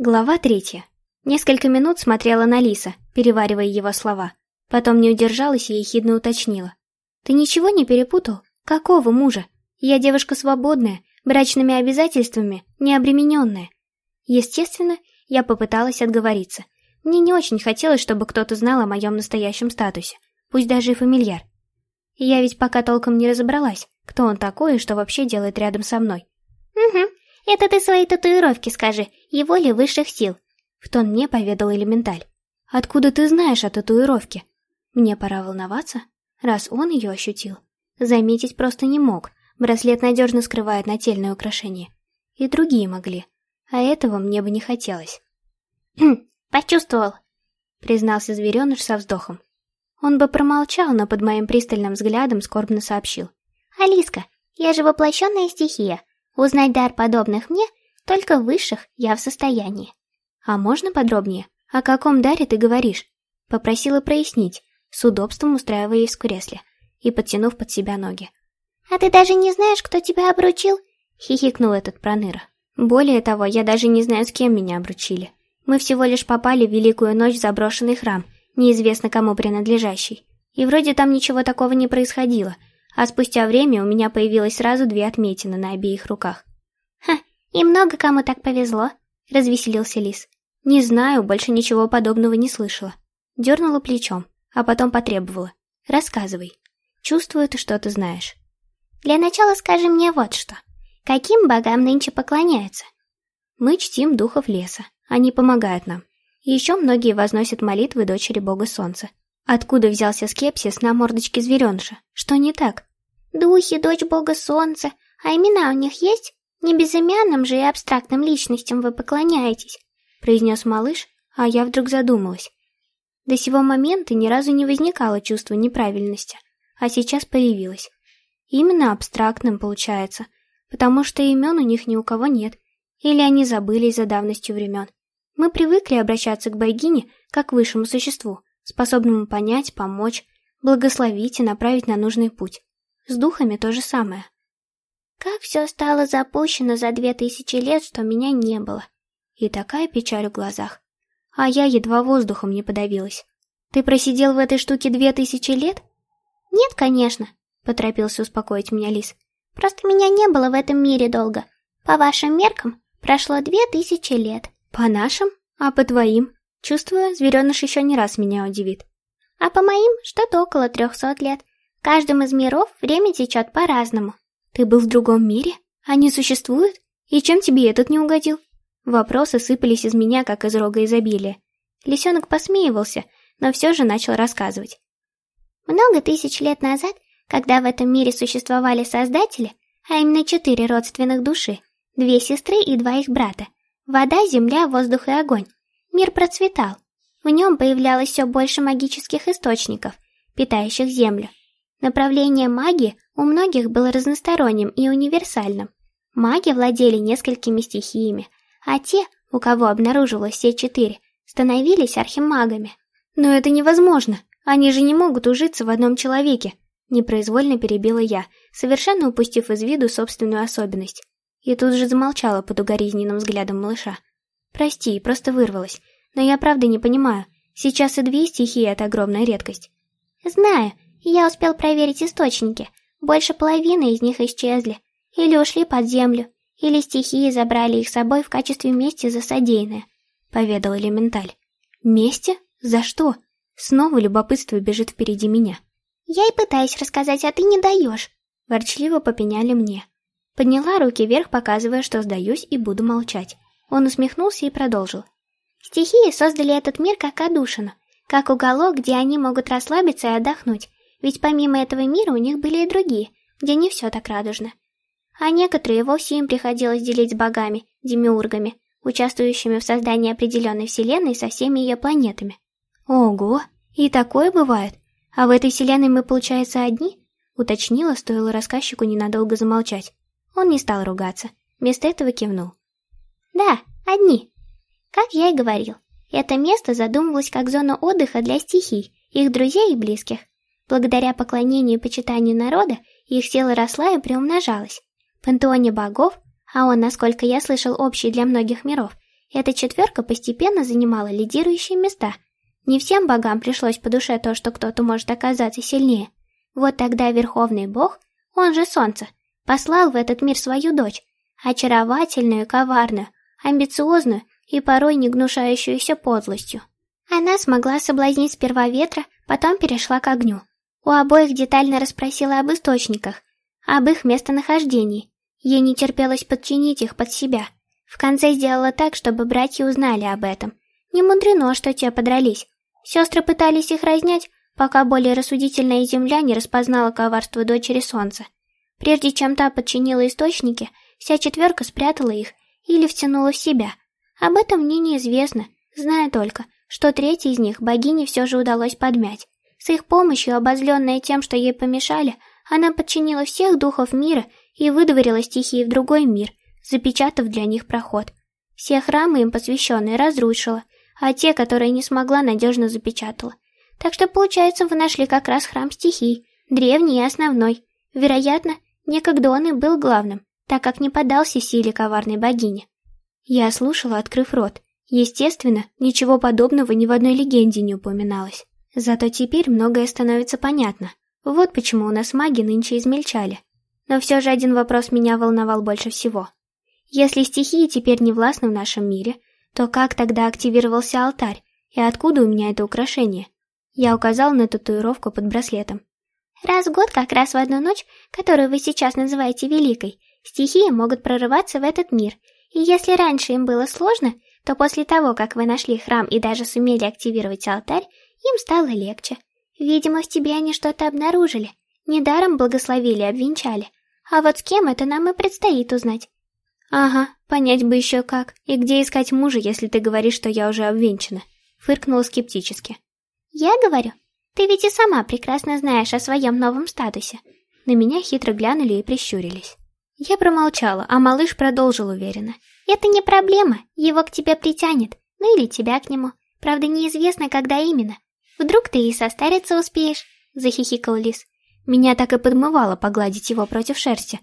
Глава третья. Несколько минут смотрела на Лиса, переваривая его слова. Потом не удержалась и ехидно уточнила. «Ты ничего не перепутал? Какого мужа? Я девушка свободная, брачными обязательствами не обремененная». Естественно, я попыталась отговориться. Мне не очень хотелось, чтобы кто-то знал о моем настоящем статусе, пусть даже и фамильяр. Я ведь пока толком не разобралась, кто он такой и что вообще делает рядом со мной. «Угу, «Это ты своей татуировке скажи, его ли высших сил?» В тон мне поведал элементаль. «Откуда ты знаешь о татуировке?» Мне пора волноваться, раз он ее ощутил. Заметить просто не мог, браслет надежно скрывает нательное украшение. И другие могли, а этого мне бы не хотелось. «Хм, почувствовал», — признался звереныш со вздохом. Он бы промолчал, но под моим пристальным взглядом скорбно сообщил. «Алиска, я же воплощенная стихия. Узнать дар подобных мне, только высших, я в состоянии. А можно подробнее? О каком даре ты говоришь? Попросила прояснить, с удобством устраиваясь в кресле и подтянув под себя ноги. «А ты даже не знаешь, кто тебя обручил?» — хихикнул этот проныра. «Более того, я даже не знаю, с кем меня обручили. Мы всего лишь попали в Великую Ночь в заброшенный храм, неизвестно кому принадлежащий. И вроде там ничего такого не происходило, а спустя время у меня появилось сразу две отметины на обеих руках. «Ха, и много кому так повезло», — развеселился Лис. «Не знаю, больше ничего подобного не слышала». Дернула плечом, а потом потребовала. «Рассказывай. Чувствую, ты что-то знаешь». «Для начала скажи мне вот что. Каким богам нынче поклоняются?» «Мы чтим духов леса. Они помогают нам. Еще многие возносят молитвы дочери бога солнца. Откуда взялся скепсис на мордочке звереныша? Что не так? Духи, дочь бога солнца. А имена у них есть? Не безымянным же и абстрактным личностям вы поклоняетесь, произнес малыш, а я вдруг задумалась. До сего момента ни разу не возникало чувства неправильности, а сейчас появилось. Именно абстрактным получается, потому что имен у них ни у кого нет, или они забылись за давностью времен. Мы привыкли обращаться к богине как к высшему существу, способному понять, помочь, благословить и направить на нужный путь. С духами то же самое. Как все стало запущено за две тысячи лет, что меня не было. И такая печаль в глазах. А я едва воздухом не подавилась. Ты просидел в этой штуке две тысячи лет? Нет, конечно, поторопился успокоить меня Лис. Просто меня не было в этом мире долго. По вашим меркам прошло две тысячи лет. По нашим? А по твоим? Чувствую, звереныш еще не раз меня удивит. А по моим что-то около трехсот лет. В каждом из миров время течет по-разному. Ты был в другом мире? Они существуют? И чем тебе этот не угодил? Вопросы сыпались из меня, как из рога изобилия. Лисенок посмеивался, но все же начал рассказывать. Много тысяч лет назад, когда в этом мире существовали создатели, а именно четыре родственных души, две сестры и два их брата, вода, земля, воздух и огонь, мир процветал. В нем появлялось все больше магических источников, питающих землю. Направление магии у многих было разносторонним и универсальным. Маги владели несколькими стихиями, а те, у кого обнаружилось все четыре, становились архимагами. «Но это невозможно! Они же не могут ужиться в одном человеке!» Непроизвольно перебила я, совершенно упустив из виду собственную особенность. И тут же замолчала под угоризненным взглядом малыша. «Прости, просто вырвалась. Но я правда не понимаю. Сейчас и две стихии — это огромная редкость». «Знаю, я успел проверить источники. Больше половины из них исчезли. Или ушли под землю, или стихии забрали их с собой в качестве мести за содеянное», — поведал Элементаль. «Мести? За что?» Снова любопытство бежит впереди меня. «Я и пытаюсь рассказать, а ты не даешь», — ворчливо попеняли мне. Подняла руки вверх, показывая, что сдаюсь и буду молчать. Он усмехнулся и продолжил. «Стихии создали этот мир как одушину, как уголок, где они могут расслабиться и отдохнуть, ведь помимо этого мира у них были и другие, где не все так радужно. А некоторые вовсе им приходилось делить с богами, демиургами, участвующими в создании определенной вселенной со всеми ее планетами. Ого, и такое бывает. А в этой вселенной мы, получается, одни? Уточнила, стоило рассказчику ненадолго замолчать. Он не стал ругаться, вместо этого кивнул. Да, одни. Как я и говорил, это место задумывалось как зона отдыха для стихий, их друзей и близких. Благодаря поклонению и почитанию народа, их сила росла и приумножалась. В пантеоне богов, а он, насколько я слышал, общий для многих миров, Эта четверка постепенно занимала лидирующие места. Не всем богам пришлось по душе то, что кто-то может оказаться сильнее. Вот тогда Верховный Бог, он же Солнце, послал в этот мир свою дочь, очаровательную, коварную, амбициозную и порой не гнушающуюся подлостью. Она смогла соблазнить сперва ветра, потом перешла к огню. У обоих детально расспросила об источниках, об их местонахождении. Ей не терпелось подчинить их под себя. В конце сделала так, чтобы братья узнали об этом. Не мудрено, что те подрались. Сестры пытались их разнять, пока более рассудительная земля не распознала коварство дочери солнца. Прежде чем та подчинила источники, вся четверка спрятала их или втянула в себя. Об этом мне неизвестно, зная только, что третий из них богине все же удалось подмять. С их помощью, обозленная тем, что ей помешали, она подчинила всех духов мира и выдворила стихии в другой мир, запечатав для них проход. Все храмы им посвященные разрушила, а те, которые не смогла, надежно запечатала. Так что, получается, вы нашли как раз храм стихий, древний и основной. Вероятно, некогда он и был главным, так как не поддался силе коварной богини. Я слушала, открыв рот. Естественно, ничего подобного ни в одной легенде не упоминалось. Зато теперь многое становится понятно. Вот почему у нас маги нынче измельчали. Но все же один вопрос меня волновал больше всего. Если стихии теперь не властны в нашем мире, то как тогда активировался алтарь, и откуда у меня это украшение? Я указал на татуировку под браслетом. Раз в год, как раз в одну ночь, которую вы сейчас называете Великой, стихии могут прорываться в этот мир, и если раньше им было сложно, то после того, как вы нашли храм и даже сумели активировать алтарь, им стало легче. Видимо, в тебе они что-то обнаружили. Недаром благословили обвенчали. А вот с кем это нам и предстоит узнать. Ага, понять бы еще как. И где искать мужа, если ты говоришь, что я уже обвенчана? Фыркнула скептически. Я говорю? Ты ведь и сама прекрасно знаешь о своем новом статусе. На меня хитро глянули и прищурились. Я промолчала, а малыш продолжил уверенно. «Это не проблема, его к тебе притянет, ну или тебя к нему. Правда, неизвестно, когда именно. Вдруг ты и состариться успеешь?» — захихикал лис. Меня так и подмывало погладить его против шерсти.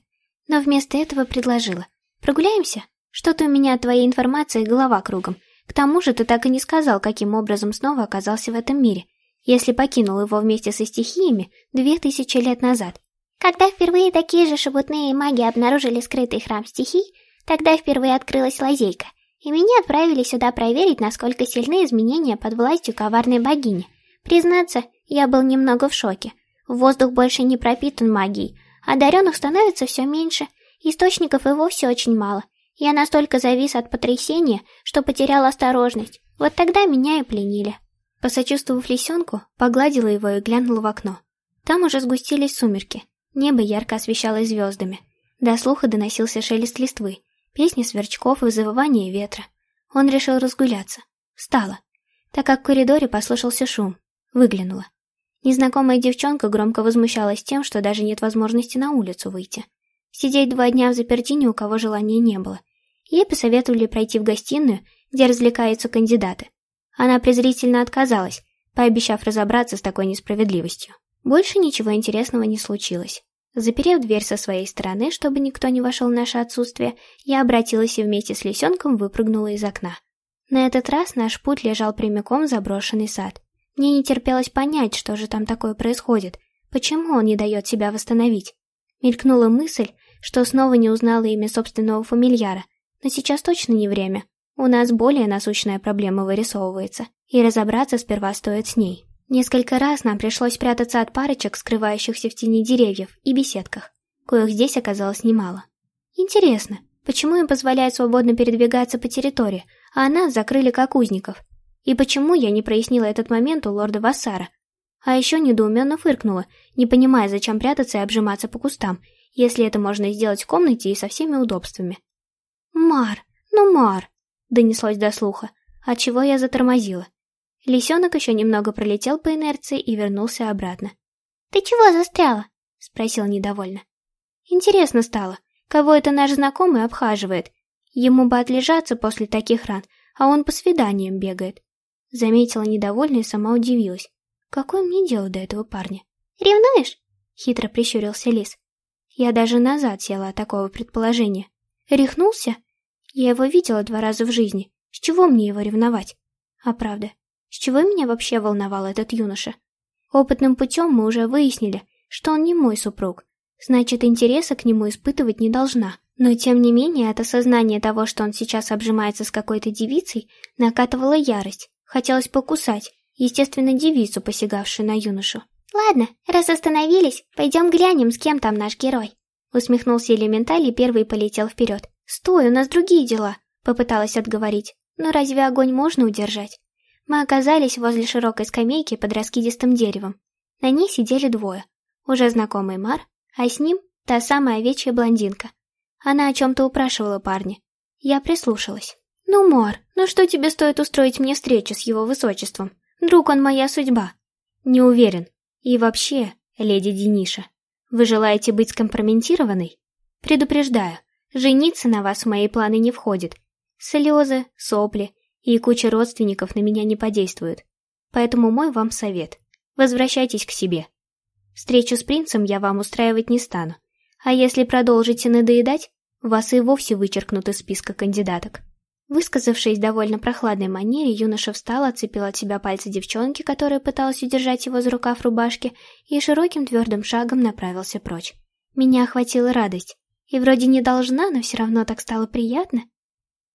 Но вместо этого предложила. «Прогуляемся? Что-то у меня от твоей информации голова кругом. К тому же ты так и не сказал, каким образом снова оказался в этом мире, если покинул его вместе со стихиями две тысячи лет назад. Когда впервые такие же шебутные маги обнаружили скрытый храм стихий, тогда впервые открылась лазейка, и меня отправили сюда проверить, насколько сильны изменения под властью коварной богини. Признаться, я был немного в шоке. Воздух больше не пропитан магией, одаренных становится все меньше, источников и вовсе очень мало. Я настолько завис от потрясения, что потерял осторожность. Вот тогда меня и пленили. Посочувствовав лисенку, погладила его и глянула в окно. Там уже сгустились сумерки, Небо ярко освещалось звездами. До слуха доносился шелест листвы, песни сверчков и завывание ветра. Он решил разгуляться. Встала. Так как в коридоре послышался шум. Выглянула. Незнакомая девчонка громко возмущалась тем, что даже нет возможности на улицу выйти. Сидеть два дня в заперти ни у кого желания не было. Ей посоветовали пройти в гостиную, где развлекаются кандидаты. Она презрительно отказалась, пообещав разобраться с такой несправедливостью. Больше ничего интересного не случилось. Заперев дверь со своей стороны, чтобы никто не вошел в наше отсутствие, я обратилась и вместе с лисенком выпрыгнула из окна. На этот раз наш путь лежал прямиком в заброшенный сад. Мне не терпелось понять, что же там такое происходит, почему он не дает себя восстановить. Мелькнула мысль, что снова не узнала имя собственного фамильяра, но сейчас точно не время. У нас более насущная проблема вырисовывается, и разобраться сперва стоит с ней. Несколько раз нам пришлось прятаться от парочек, скрывающихся в тени деревьев и беседках, коих здесь оказалось немало. Интересно, почему им позволяют свободно передвигаться по территории, а нас закрыли как узников? И почему я не прояснила этот момент у лорда Вассара? А еще недоуменно фыркнула, не понимая, зачем прятаться и обжиматься по кустам, если это можно сделать в комнате и со всеми удобствами. «Мар, ну Мар!» — донеслось до слуха, отчего я затормозила. Лисенок еще немного пролетел по инерции и вернулся обратно. «Ты чего застряла?» — спросил недовольно. «Интересно стало, кого это наш знакомый обхаживает? Ему бы отлежаться после таких ран, а он по свиданиям бегает». Заметила недовольно и сама удивилась. «Какое мне дело до этого парня?» «Ревнуешь?» — хитро прищурился лис. Я даже назад села от такого предположения. «Рехнулся?» Я его видела два раза в жизни. С чего мне его ревновать? А правда, с чего меня вообще волновал этот юноша? Опытным путем мы уже выяснили, что он не мой супруг. Значит, интереса к нему испытывать не должна. Но тем не менее, от осознания того, что он сейчас обжимается с какой-то девицей, накатывала ярость. Хотелось покусать, естественно, девицу, посягавшую на юношу. «Ладно, раз остановились, пойдем глянем, с кем там наш герой». Усмехнулся элементаль и первый полетел вперед. «Стой, у нас другие дела», — попыталась отговорить. «Но разве огонь можно удержать?» Мы оказались возле широкой скамейки под раскидистым деревом. На ней сидели двое. Уже знакомый Мар, а с ним та самая овечья блондинка. Она о чем-то упрашивала парня. Я прислушалась. «Ну, Мар, ну что тебе стоит устроить мне встречу с его высочеством? Друг он моя судьба». «Не уверен. И вообще, леди Дениша, вы желаете быть скомпрометированной? Предупреждаю, жениться на вас в мои планы не входит. Слезы, сопли и куча родственников на меня не подействуют. Поэтому мой вам совет. Возвращайтесь к себе. Встречу с принцем я вам устраивать не стану. А если продолжите надоедать, вас и вовсе вычеркнут из списка кандидаток. Высказавшись в довольно прохладной манере, юноша встал, отцепил от себя пальцы девчонки, которая пыталась удержать его за рукав рубашки, и широким твердым шагом направился прочь. Меня охватила радость. И вроде не должна, но все равно так стало приятно.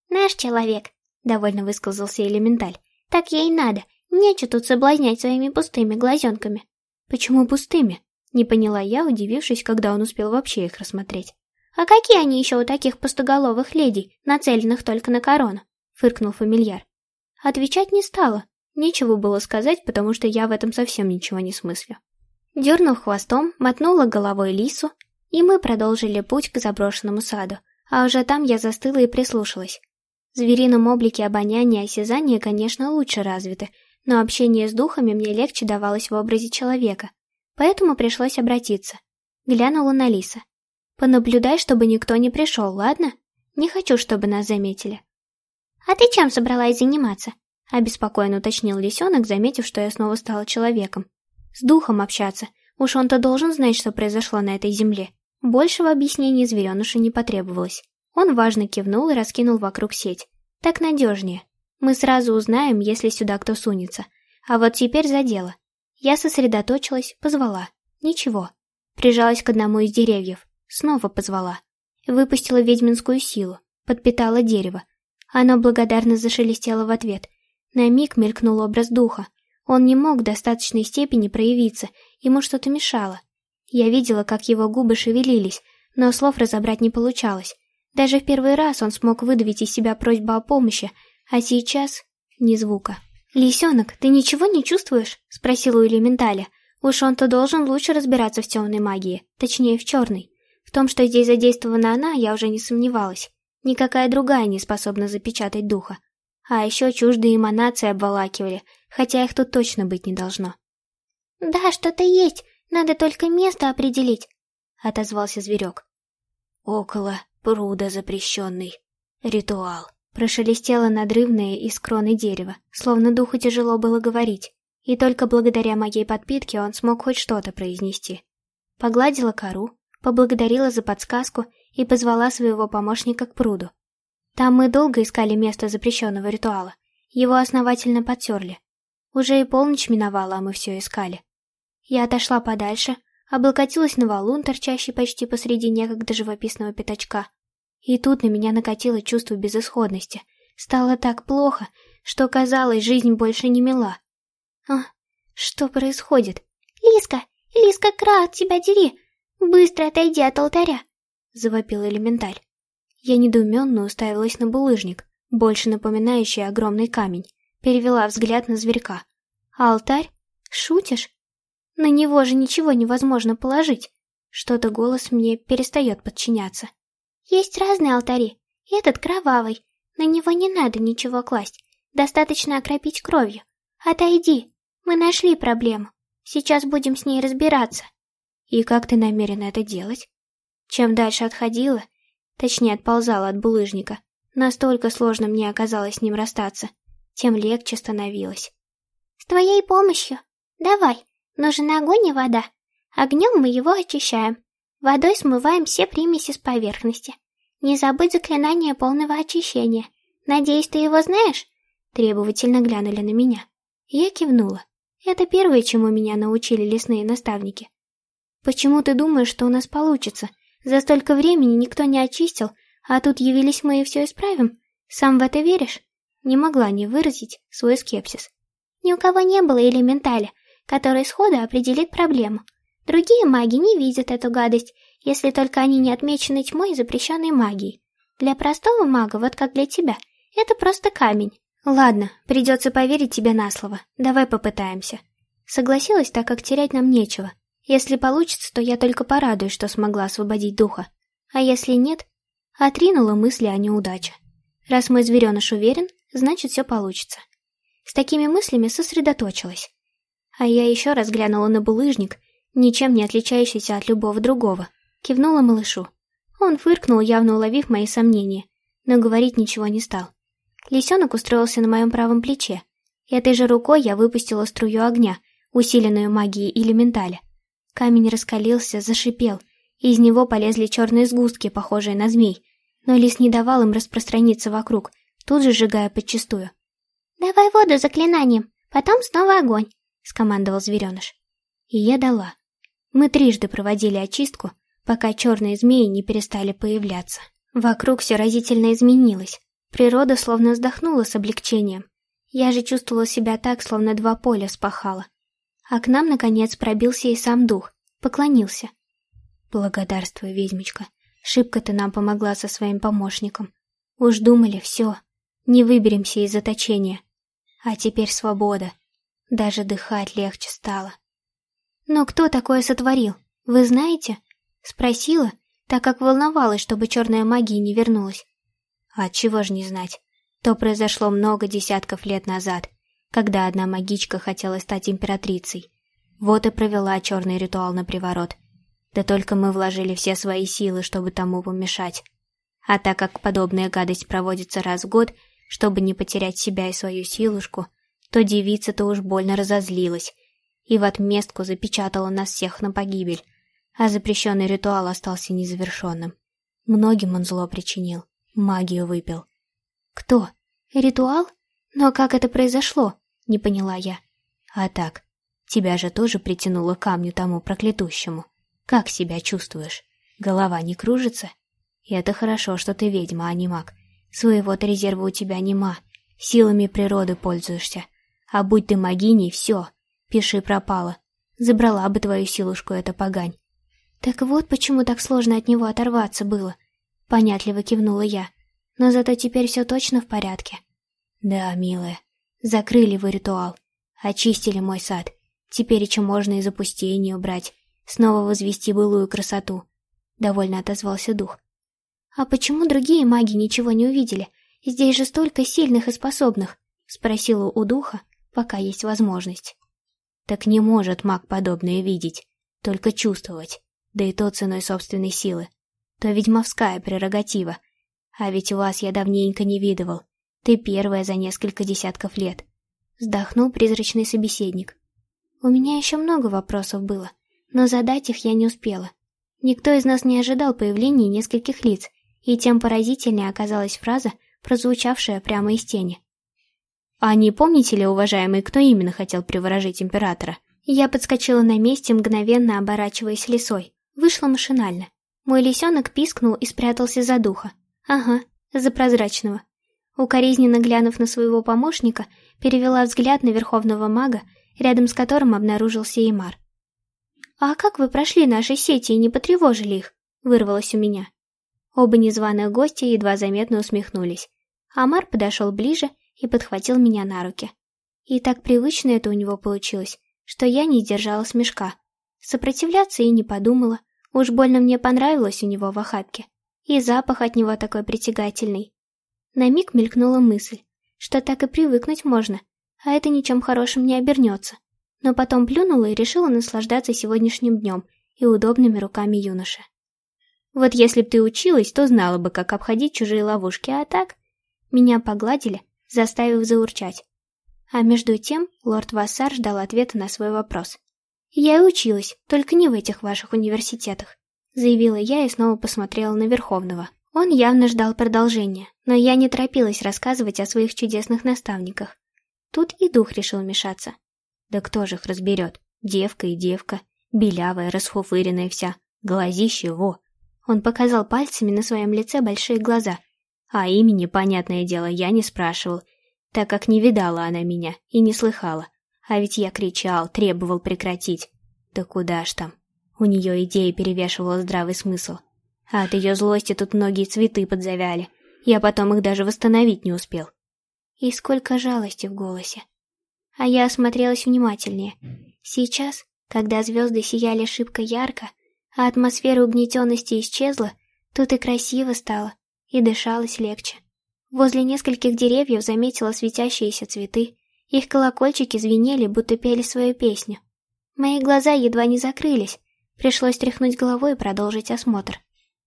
«Наш человек», — довольно высказался элементаль. «Так ей надо. Нечего тут соблазнять своими пустыми глазенками». «Почему пустыми?» — не поняла я, удивившись, когда он успел вообще их рассмотреть. «А какие они еще у таких пустоголовых ледей, нацеленных только на корону?» — фыркнул фамильяр. Отвечать не стала. Нечего было сказать, потому что я в этом совсем ничего не смыслю. Дернув хвостом, мотнула головой лису, и мы продолжили путь к заброшенному саду, а уже там я застыла и прислушалась. В зверином облике обоняние и осязание, конечно, лучше развиты, но общение с духами мне легче давалось в образе человека, поэтому пришлось обратиться. Глянула на лиса. Понаблюдай, чтобы никто не пришел, ладно? Не хочу, чтобы нас заметили. А ты чем собралась заниматься? Обеспокоенно уточнил лисенок, заметив, что я снова стала человеком. С духом общаться. Уж он-то должен знать, что произошло на этой земле. Большего объяснения зверенышу не потребовалось. Он важно кивнул и раскинул вокруг сеть. Так надежнее. Мы сразу узнаем, если сюда кто сунется. А вот теперь за дело. Я сосредоточилась, позвала. Ничего. Прижалась к одному из деревьев. Снова позвала. Выпустила ведьминскую силу. Подпитала дерево. Оно благодарно зашелестело в ответ. На миг мелькнул образ духа. Он не мог в достаточной степени проявиться, ему что-то мешало. Я видела, как его губы шевелились, но слов разобрать не получалось. Даже в первый раз он смог выдавить из себя просьбу о помощи, а сейчас ни звука. «Лисенок, ты ничего не чувствуешь?» — спросила у элементаля. Уж он-то должен лучше разбираться в темной магии, точнее, в черной. В том, что здесь задействована она, я уже не сомневалась. Никакая другая не способна запечатать духа. А еще чуждые эманации обволакивали, хотя их тут точно быть не должно. «Да, что-то есть, надо только место определить», — отозвался зверек. «Около пруда запрещенный. Ритуал». Прошелестело надрывное из кроны дерева, словно духу тяжело было говорить, и только благодаря моей подпитке он смог хоть что-то произнести. Погладила кору, поблагодарила за подсказку и позвала своего помощника к пруду. Там мы долго искали место запрещенного ритуала. Его основательно подтерли. Уже и полночь миновала, а мы все искали. Я отошла подальше, облокотилась на валун, торчащий почти посреди некогда живописного пятачка, и тут на меня накатило чувство безысходности. Стало так плохо, что казалось, жизнь больше не мила. А, что происходит? «Лиска! Лиска, крат, тебя дери! Быстро отойди от алтаря!» — завопил элементаль. Я недоуменно уставилась на булыжник, больше напоминающий огромный камень, перевела взгляд на зверька. «А алтарь? Шутишь? На него же ничего невозможно положить!» Что-то голос мне перестает подчиняться. Есть разные алтари. Этот кровавый. На него не надо ничего класть. Достаточно окропить кровью. Отойди. Мы нашли проблему. Сейчас будем с ней разбираться. И как ты намерена это делать? Чем дальше отходила, точнее отползала от булыжника, настолько сложно мне оказалось с ним расстаться, тем легче становилось. С твоей помощью. Давай. Нужен огонь и вода. Огнем мы его очищаем. Водой смываем все примеси с поверхности. Не забудь заклинание полного очищения. Надеюсь, ты его знаешь?» Требовательно глянули на меня. Я кивнула. Это первое, чему меня научили лесные наставники. «Почему ты думаешь, что у нас получится? За столько времени никто не очистил, а тут явились мы и все исправим? Сам в это веришь?» Не могла не выразить свой скепсис. Ни у кого не было элементаля, который сходу определит проблему. Другие маги не видят эту гадость, если только они не отмечены тьмой запрещенной магией. Для простого мага, вот как для тебя, это просто камень. Ладно, придется поверить тебе на слово. Давай попытаемся. Согласилась, так как терять нам нечего. Если получится, то я только порадуюсь, что смогла освободить духа. А если нет, отринула мысли о неудаче. Раз мой звереныш уверен, значит все получится. С такими мыслями сосредоточилась. А я еще раз глянула на булыжник, ничем не отличающийся от любого другого. Кивнула малышу. Он фыркнул, явно уловив мои сомнения, но говорить ничего не стал. Лисенок устроился на моем правом плече. Этой же рукой я выпустила струю огня, усиленную магией элементаля. Камень раскалился, зашипел, и из него полезли черные сгустки, похожие на змей, но лис не давал им распространиться вокруг, тут же сжигая подчистую. «Давай воду заклинанием, потом снова огонь», — скомандовал звереныш. И я дала. Мы трижды проводили очистку, пока черные змеи не перестали появляться. Вокруг все разительно изменилось. Природа словно вздохнула с облегчением. Я же чувствовала себя так, словно два поля спахала. А к нам, наконец, пробился и сам дух, поклонился. Благодарствую, ведьмочка. Шибко ты нам помогла со своим помощником. Уж думали, все, не выберемся из заточения. А теперь свобода. Даже дыхать легче стало. Но кто такое сотворил? Вы знаете? Спросила, так как волновалась, чтобы черная магия не вернулась. А чего ж не знать? То произошло много десятков лет назад, когда одна магичка хотела стать императрицей. Вот и провела черный ритуал на приворот. Да только мы вложили все свои силы, чтобы тому помешать. А так как подобная гадость проводится раз в год, чтобы не потерять себя и свою силушку, то девица-то уж больно разозлилась и в отместку запечатала нас всех на погибель, а запрещенный ритуал остался незавершенным. Многим он зло причинил, магию выпил. Кто? Ритуал? Но как это произошло? Не поняла я. А так, тебя же тоже притянуло камню тому проклятущему. Как себя чувствуешь? Голова не кружится? И это хорошо, что ты ведьма, а не маг. Своего-то резерва у тебя нема. Силами природы пользуешься. А будь ты магиней, все. Пиши пропало. Забрала бы твою силушку эта погань. Так вот почему так сложно от него оторваться было. Понятливо кивнула я. Но зато теперь все точно в порядке. Да, милая. Закрыли вы ритуал. Очистили мой сад. Теперь еще можно и запустение убрать. Снова возвести былую красоту. Довольно отозвался дух. А почему другие маги ничего не увидели? Здесь же столько сильных и способных. Спросила у духа, пока есть возможность. Так не может маг подобное видеть, только чувствовать да и то ценой собственной силы. То ведьмовская прерогатива. А ведь вас я давненько не видывал. Ты первая за несколько десятков лет. Вздохнул призрачный собеседник. У меня еще много вопросов было, но задать их я не успела. Никто из нас не ожидал появления нескольких лиц, и тем поразительнее оказалась фраза, прозвучавшая прямо из тени. «А не помните ли, уважаемый, кто именно хотел приворожить императора?» Я подскочила на месте, мгновенно оборачиваясь лисой. Вышло машинально. Мой лисенок пискнул и спрятался за духа. Ага, за прозрачного. Укоризненно глянув на своего помощника, перевела взгляд на верховного мага, рядом с которым обнаружился Имар. «А как вы прошли наши сети и не потревожили их?» — вырвалось у меня. Оба незваных гостя едва заметно усмехнулись. Амар подошел ближе и подхватил меня на руки. И так привычно это у него получилось, что я не сдержала смешка. Сопротивляться и не подумала. Уж больно мне понравилось у него в охапке. И запах от него такой притягательный. На миг мелькнула мысль, что так и привыкнуть можно, а это ничем хорошим не обернется. Но потом плюнула и решила наслаждаться сегодняшним днем и удобными руками юноши. Вот если б ты училась, то знала бы, как обходить чужие ловушки, а так... Меня погладили, заставив заурчать. А между тем лорд Вассар ждал ответа на свой вопрос. «Я и училась, только не в этих ваших университетах», заявила я и снова посмотрела на Верховного. Он явно ждал продолжения, но я не торопилась рассказывать о своих чудесных наставниках. Тут и дух решил мешаться. Да кто же их разберет? Девка и девка, белявая, расфуфыренная вся, глазище, во. Он показал пальцами на своем лице большие глаза. А имени, понятное дело, я не спрашивал, так как не видала она меня и не слыхала. А ведь я кричал, требовал прекратить. Да куда ж там. У нее идея перевешивала здравый смысл. А от ее злости тут многие цветы подзавяли. Я потом их даже восстановить не успел. И сколько жалости в голосе. А я осмотрелась внимательнее. Сейчас, когда звезды сияли шибко ярко, а атмосфера угнетенности исчезла, тут и красиво стало, и дышалось легче. Возле нескольких деревьев заметила светящиеся цветы. Их колокольчики звенели, будто пели свою песню. Мои глаза едва не закрылись. Пришлось тряхнуть головой и продолжить осмотр.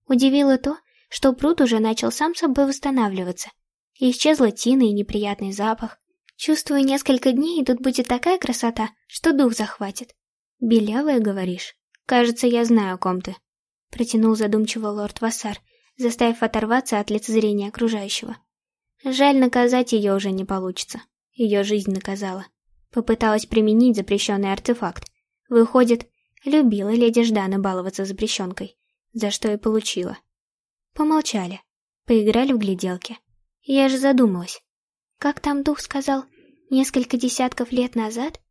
Удивило то, что пруд уже начал сам собой восстанавливаться. исчезла тина и неприятный запах. Чувствую, несколько дней, и тут будет такая красота, что дух захватит. «Белявая, говоришь? Кажется, я знаю, о ком ты», — протянул задумчиво лорд Вассар, заставив оторваться от лицезрения окружающего. Жаль, наказать ее уже не получится. Ее жизнь наказала. Попыталась применить запрещенный артефакт. Выходит, любила леди Ждана баловаться запрещенкой за что и получила. Помолчали, поиграли в гляделки. Я же задумалась. Как там дух сказал, несколько десятков лет назад?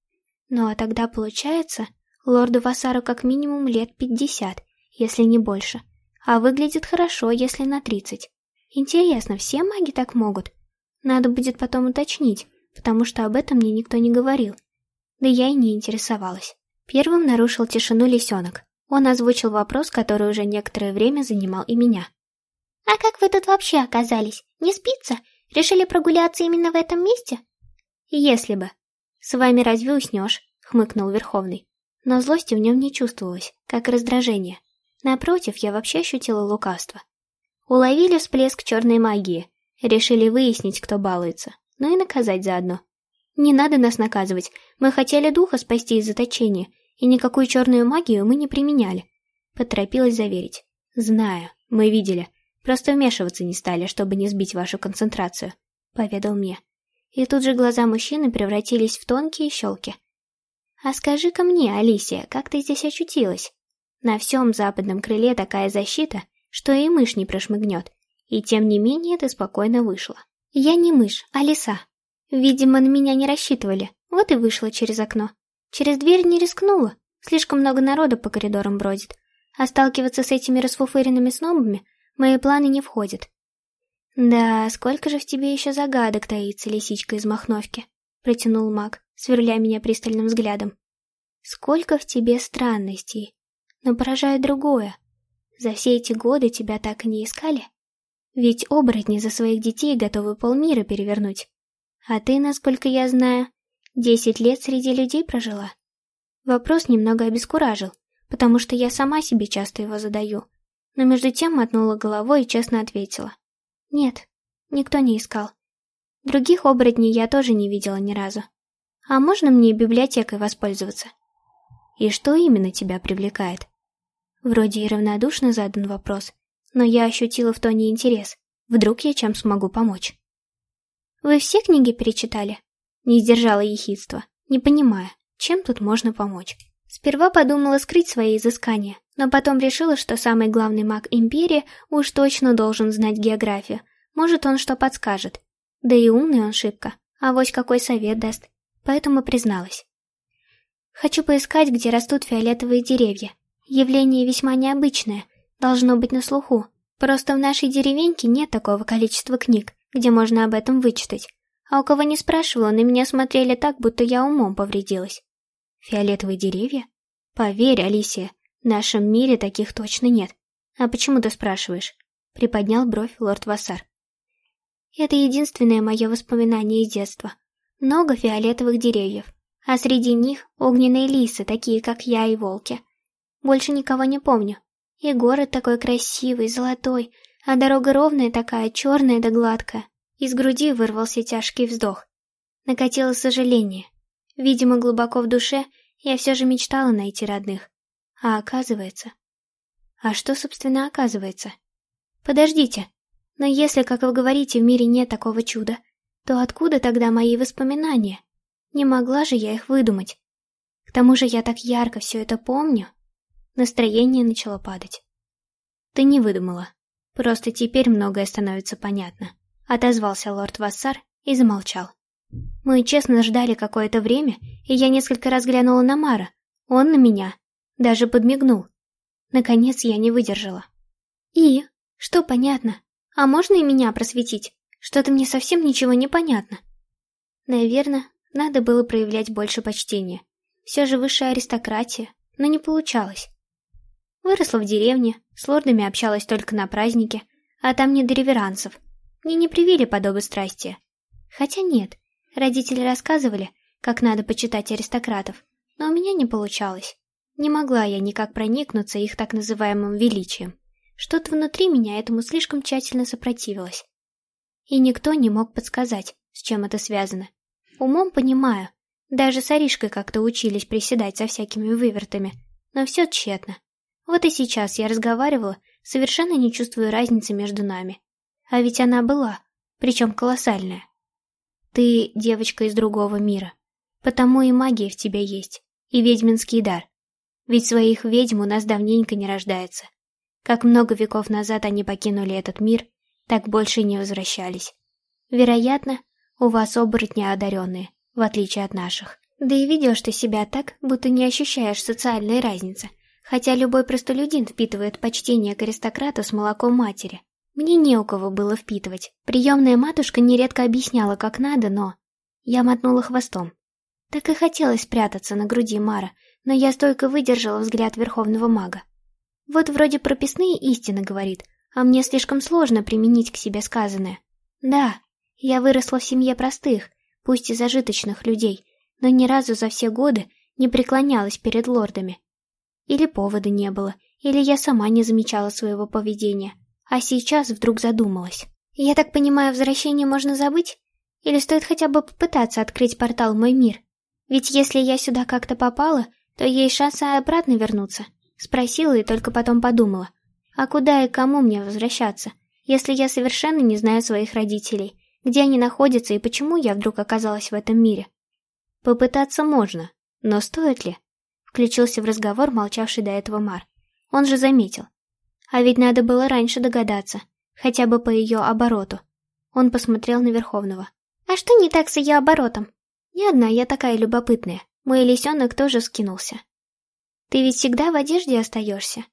Ну а тогда получается, лорду Вассару как минимум лет пятьдесят, если не больше. А выглядит хорошо, если на тридцать. Интересно, все маги так могут? Надо будет потом уточнить, потому что об этом мне никто не говорил. Да я и не интересовалась. Первым нарушил тишину лисенок. Он озвучил вопрос, который уже некоторое время занимал и меня. «А как вы тут вообще оказались? Не спится? Решили прогуляться именно в этом месте?» «Если бы. С вами разве уснешь?» — хмыкнул Верховный. Но злости в нем не чувствовалось, как раздражение. Напротив, я вообще ощутила лукавство. Уловили всплеск черной магии, решили выяснить, кто балуется, ну и наказать заодно. Не надо нас наказывать, мы хотели духа спасти из заточения, и никакую черную магию мы не применяли. Поторопилась заверить. Знаю, мы видели. Просто вмешиваться не стали, чтобы не сбить вашу концентрацию, поведал мне. И тут же глаза мужчины превратились в тонкие щелки. А скажи-ка мне, Алисия, как ты здесь очутилась? На всем западном крыле такая защита, что и мышь не прошмыгнет. И тем не менее ты спокойно вышла. Я не мышь, а лиса. Видимо, на меня не рассчитывали, вот и вышла через окно. Через дверь не рискнула, слишком много народа по коридорам бродит, а сталкиваться с этими расфуфыренными снобами мои планы не входят. «Да, сколько же в тебе еще загадок таится, лисичка из Махновки», — протянул маг, сверля меня пристальным взглядом. «Сколько в тебе странностей, но поражает другое. За все эти годы тебя так и не искали? Ведь оборотни за своих детей готовы полмира перевернуть. А ты, насколько я знаю, Десять лет среди людей прожила? Вопрос немного обескуражил, потому что я сама себе часто его задаю. Но между тем мотнула головой и честно ответила. Нет, никто не искал. Других оборотней я тоже не видела ни разу. А можно мне библиотекой воспользоваться? И что именно тебя привлекает? Вроде и равнодушно задан вопрос, но я ощутила в тоне интерес. Вдруг я чем смогу помочь? Вы все книги перечитали? Не сдержала ехидства, не понимая, чем тут можно помочь. Сперва подумала скрыть свои изыскания, но потом решила, что самый главный маг Империи уж точно должен знать географию. Может, он что подскажет. Да и умный он шибко, а вось какой совет даст. Поэтому призналась. Хочу поискать, где растут фиолетовые деревья. Явление весьма необычное, должно быть на слуху. Просто в нашей деревеньке нет такого количества книг, где можно об этом вычитать. А у кого не спрашивала, на меня смотрели так, будто я умом повредилась. Фиолетовые деревья? Поверь, Алисия, в нашем мире таких точно нет. А почему ты спрашиваешь? Приподнял бровь лорд Вассар. Это единственное мое воспоминание из детства. Много фиолетовых деревьев, а среди них огненные лисы, такие как я и волки. Больше никого не помню. И город такой красивый, золотой, а дорога ровная такая, черная да гладкая. Из груди вырвался тяжкий вздох. Накатило сожаление. Видимо, глубоко в душе я все же мечтала найти родных. А оказывается... А что, собственно, оказывается? Подождите, но если, как вы говорите, в мире нет такого чуда, то откуда тогда мои воспоминания? Не могла же я их выдумать. К тому же я так ярко все это помню. Настроение начало падать. Ты не выдумала. Просто теперь многое становится понятно. Отозвался лорд Вассар и замолчал. Мы честно ждали какое-то время, и я несколько раз глянула на Мара. Он на меня. Даже подмигнул. Наконец я не выдержала. И? Что понятно? А можно и меня просветить? Что-то мне совсем ничего не понятно. Наверное, надо было проявлять больше почтения. Все же высшая аристократия, но не получалось. Выросла в деревне, с лордами общалась только на празднике, а там не до реверансов. Мне не привили подобострастия. Хотя нет, родители рассказывали, как надо почитать аристократов, но у меня не получалось. Не могла я никак проникнуться их так называемым величием. Что-то внутри меня этому слишком тщательно сопротивилось. И никто не мог подсказать, с чем это связано. Умом понимаю. Даже с Аришкой как-то учились приседать со всякими вывертами. Но все тщетно. Вот и сейчас я разговаривала, совершенно не чувствуя разницы между нами. А ведь она была, причем колоссальная. Ты девочка из другого мира. Потому и магия в тебе есть, и ведьминский дар. Ведь своих ведьм у нас давненько не рождается. Как много веков назад они покинули этот мир, так больше не возвращались. Вероятно, у вас оборотни одаренные, в отличие от наших. Да и ведешь ты себя так, будто не ощущаешь социальной разницы, хотя любой простолюдин впитывает почтение к аристократу с молоком матери. Мне не у кого было впитывать. Приемная матушка нередко объясняла, как надо, но... Я мотнула хвостом. Так и хотелось спрятаться на груди Мара, но я стойко выдержала взгляд верховного мага. Вот вроде прописные истины говорит, а мне слишком сложно применить к себе сказанное. Да, я выросла в семье простых, пусть и зажиточных людей, но ни разу за все годы не преклонялась перед лордами. Или повода не было, или я сама не замечала своего поведения, а сейчас вдруг задумалась. Я так понимаю, возвращение можно забыть? Или стоит хотя бы попытаться открыть портал мой мир? Ведь если я сюда как-то попала, то есть шанс обратно вернуться. Спросила и только потом подумала. А куда и кому мне возвращаться, если я совершенно не знаю своих родителей, где они находятся и почему я вдруг оказалась в этом мире? Попытаться можно, но стоит ли? Включился в разговор молчавший до этого Мар. Он же заметил. А ведь надо было раньше догадаться, хотя бы по ее обороту. Он посмотрел на Верховного. «А что не так с ее оборотом?» «Не одна я такая любопытная. Мой лисенок тоже скинулся. Ты ведь всегда в одежде остаешься.